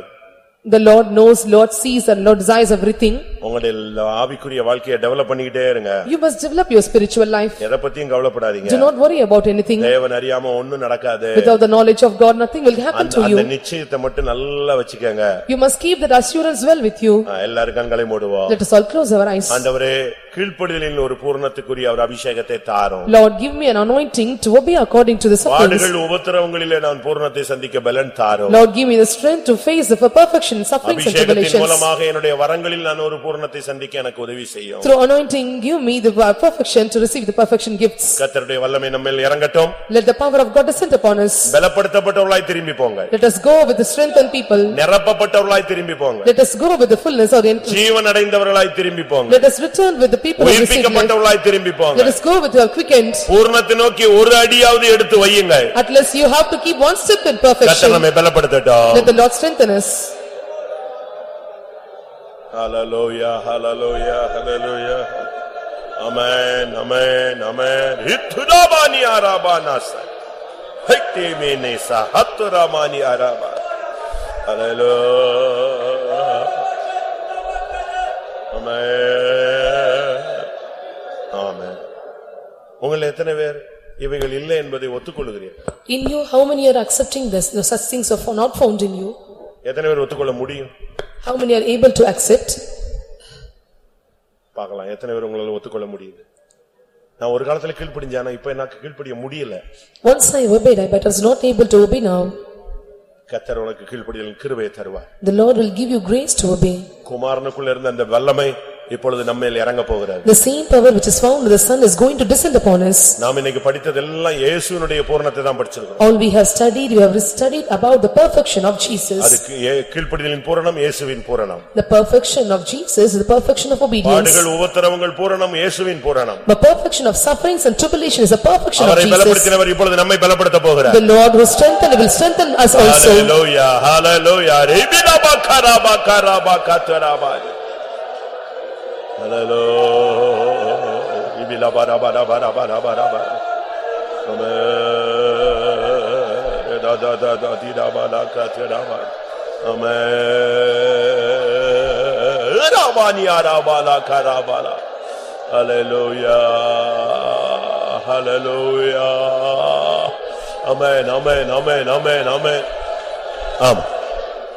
The Lord knows, Lord sees and Lord desires everything. உங்களுடைய ஆவிக்குரிய வாழ்க்கையை டெவலப் பண்ணிக்கிட்டே இருங்க You must develop your spiritual life. எதை பத்தியும் கவலைப்படாதீங்க Do not worry about anything. தேவன் அறியாம ஒண்ணும் நடக்காது Without the knowledge of God, nothing will happen அந்த to அந்த you. நிச்சயத்தை மட்டும் நல்லா வச்சுக்கோங்க You must keep that assurance well with you. ஆ, எல்லாரும் கண்களை மூடுவோம் Let us all close our eyes. ஆண்டவரே கீழ்ப்படிதலில் ஒரு பூர்ணத்துக்குரிய அவர் அபிஷேகத்தை தாரும் Lord, give me an anointing to obey according to the sufferings. பாடுகள் உபத்திரவங்களிலே நான் பூர்ணத்தை சந்திக்க பலன் தாரும் Lord, give me the strength to face the perfection, sufferings and அபிஷேகத்தின் tribulations. மூலமாக என்னுடைய வரங்களில் நான் ஒரு பூரணத்தை சந்திக்க எனக்கு உதவி செய்யும் Through anointing, give me the perfection to receive the perfection gifts. கர்த்தருடைய வல்லமை நம்மேல் இறங்கட்டும் Let the power of God descend upon us. பலப்படுத்தப்பட்டவர்களாய் திரும்பி போங்க Let us go with the strengthened people. நிரப்பப்பட்டவர்களாய் திரும்பி போங்க Let us go with the fullness of the, ஜீவன் அடைந்தவர்களாய் திரும்பி போங்க let us return with the people who receive life. உயிர்ப்பிக்கப்பட்டவர்களாய் திரும்பி போங்க Let us go with the quickened. பூரணத்தை நோக்கி ஒரு அடியாவது எடுத்து வையுங்க At least you have to keep one step in கர்த்தர் perfection. நம்மை பலப்படுத்தட்டும் Let the Lord strengthen us. Hallelujah, hallelujah, hallelujah. Amen, amen, amen. இத்துராபானி arabanasa. Hikti minisa ஹத்துராமானி ஆராபா Hallelujah. Amen. Amen. உங்கள் எத்தனை பேர் இவைகள் இல்லை என்பதை ஒத்துக்கொள்கிறீர்கள் In you, how many are accepting this, the such things are not found in you? எத்தனை பேர் ஒத்துக்கொள்ள முடியும் How many are able to accept? பார்க்கலாம் எத்தனை பேர் உங்களால ஒத்துக்கொள்ள முடியுது நான் ஒரு காலத்துல கீழ்ப்படிஞ்சானா இப்ப எனக்கு கீழ்ப்படிய முடியல Once I obeyed, but I was not able to obey now. கத்தர் உனக்கு கீழ்ப்படியல் கிருபையை தருவார் The Lord will give you grace to obey. குமாரனுக்குள்ள இருந்த அந்த வல்லமை இப்பொழுது நம்மேல் இறங்க போகிறது The same power which is found in the Son is going to descend upon us. நாம் இன்னைக்கு படித்ததெல்லாம் இயேசுவினுடைய பூரணத்தை தான் படிச்சிருக்கோம் All we have studied, we have studied about the perfection of Jesus. அதுக்கு ஏ- கீழ்ப்படிதலின் பூரணம் இயேசுவின் பூரணம் The perfection of Jesus is the perfection of obedience. பாடுகள் உபத்திரவங்கள் பூரணம் இயேசுவின் பூரணம் The perfection of sufferings and tribulation is the perfection of அவரை Jesus. பலப்படுத்தினவர் இப்பொழுது நம்மை பலப்படுத்த போகிறார் The Lord who strengthened will strengthen us also. Hallelujah hallelujah ரிபினா Hallelujah. Ibi la ba da ba da ba da ba da ba da ba. Amen. Da da da da di da ba la ka te da ba. Amen. Da ba ni a da ba la ka da ba la. Hallelujah. Hallelujah. Amen. Amen. Amen. Amen. Amen. Amen.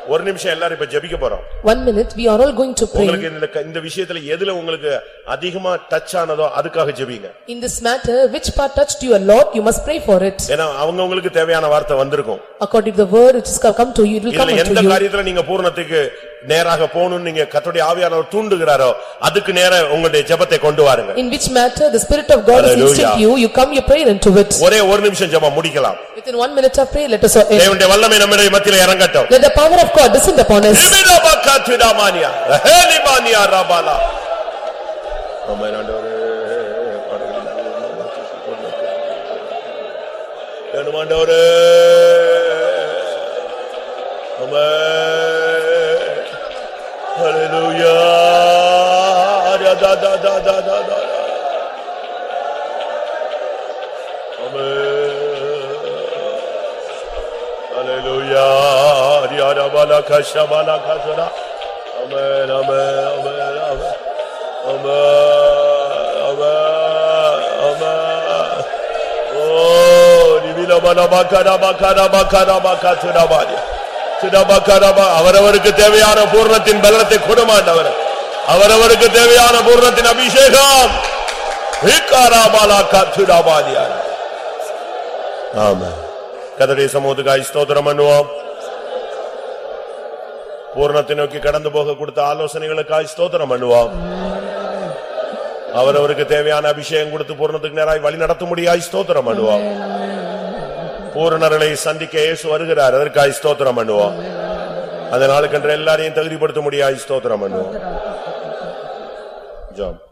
ஒரு நிமிஷம் எல்லாரும் இப்ப ஜெபிக்க போறோம் One minute, we are all going to உங்களுக்கு pray. இந்த க- இந்த விஷயத்துல எதுல உங்களுக்கு அதிகமா டச் ஆனதோ அதுக்காக ஜெபிங்க In this matter, which part touched you a lot, you must pray for it. ஏன்னா அவங்க உங்களுக்கு தேவையான வார்த்தை வந்திருக்கும் According to the word which has come to you, it will come இதுல எந்த unto you. காரியத்துல நீங்க பூரணத்துக்கு நேராக போகணும்னு நீங்க கர்த்தருடைய ஆவியானவர் தூண்டுகிறாரோ அதுக்கு நேர உங்களுடைய ஜெபத்தை கொண்டு வாருங்க In which matter the Spirit of God is instinct you, you come, you pray into it. ஒரே ஒரு நிமிஷம் ஜெபம் முடிக்கலாம் Within one minute of prayer, let us end. தேவனுடைய வல்லமை நம்முடைய மத்தியில இறங்கட்டும் Let the power of God descend upon us. இபிடபக்கத்துடமானியா, ரஹேலிமானியா ரபாலா. ஆமென் ஆண்டவரே. வேணும் ஆண்டவரே. ஆமென். ரா தா தா தா தா தா தா. ஆமென். Hallelujah. Ariana balaka shabalaka zara. Amen, amen, amen, amen. Amen, amen, amen. Oh, divina bana bakara bakara bakara bakara bani. சிடபக்கரப அவரவருக்கு தேவையான பூர்ணத்தின் பலனத்தை கொடுமாண்டவர் அவரவருக்கு தேவையான பூர்ணத்தின் அபிஷேகம். ஆமா கதடைய சமூகத்துக்காய் ஸ்தோத்திரம் பண்ணுவோம். பூர்ணத்தை நோக்கி கடந்து போக கொடுத்த ஆலோசனைகளுக்காய் ஸ்தோத்திரம் பண்ணுவோம். அவரவருக்கு தேவையான அபிஷேகம் கொடுத்து பூர்ணத்துக்கு நேராய் வழி நடத்த முடியாய் ஸ்தோத்திரம் பண்ணுவோம். பூரணர்களை சந்திக்க இயேசு வருகிறார் அதற்காய் ஸ்தோத்திரம் பண்ணுவோம். அதனால கன்ற எல்லாரையும் தகுதிப்படுத்த முடியாய் ஸ்தோத்திரம் பண்ணுவோம். job.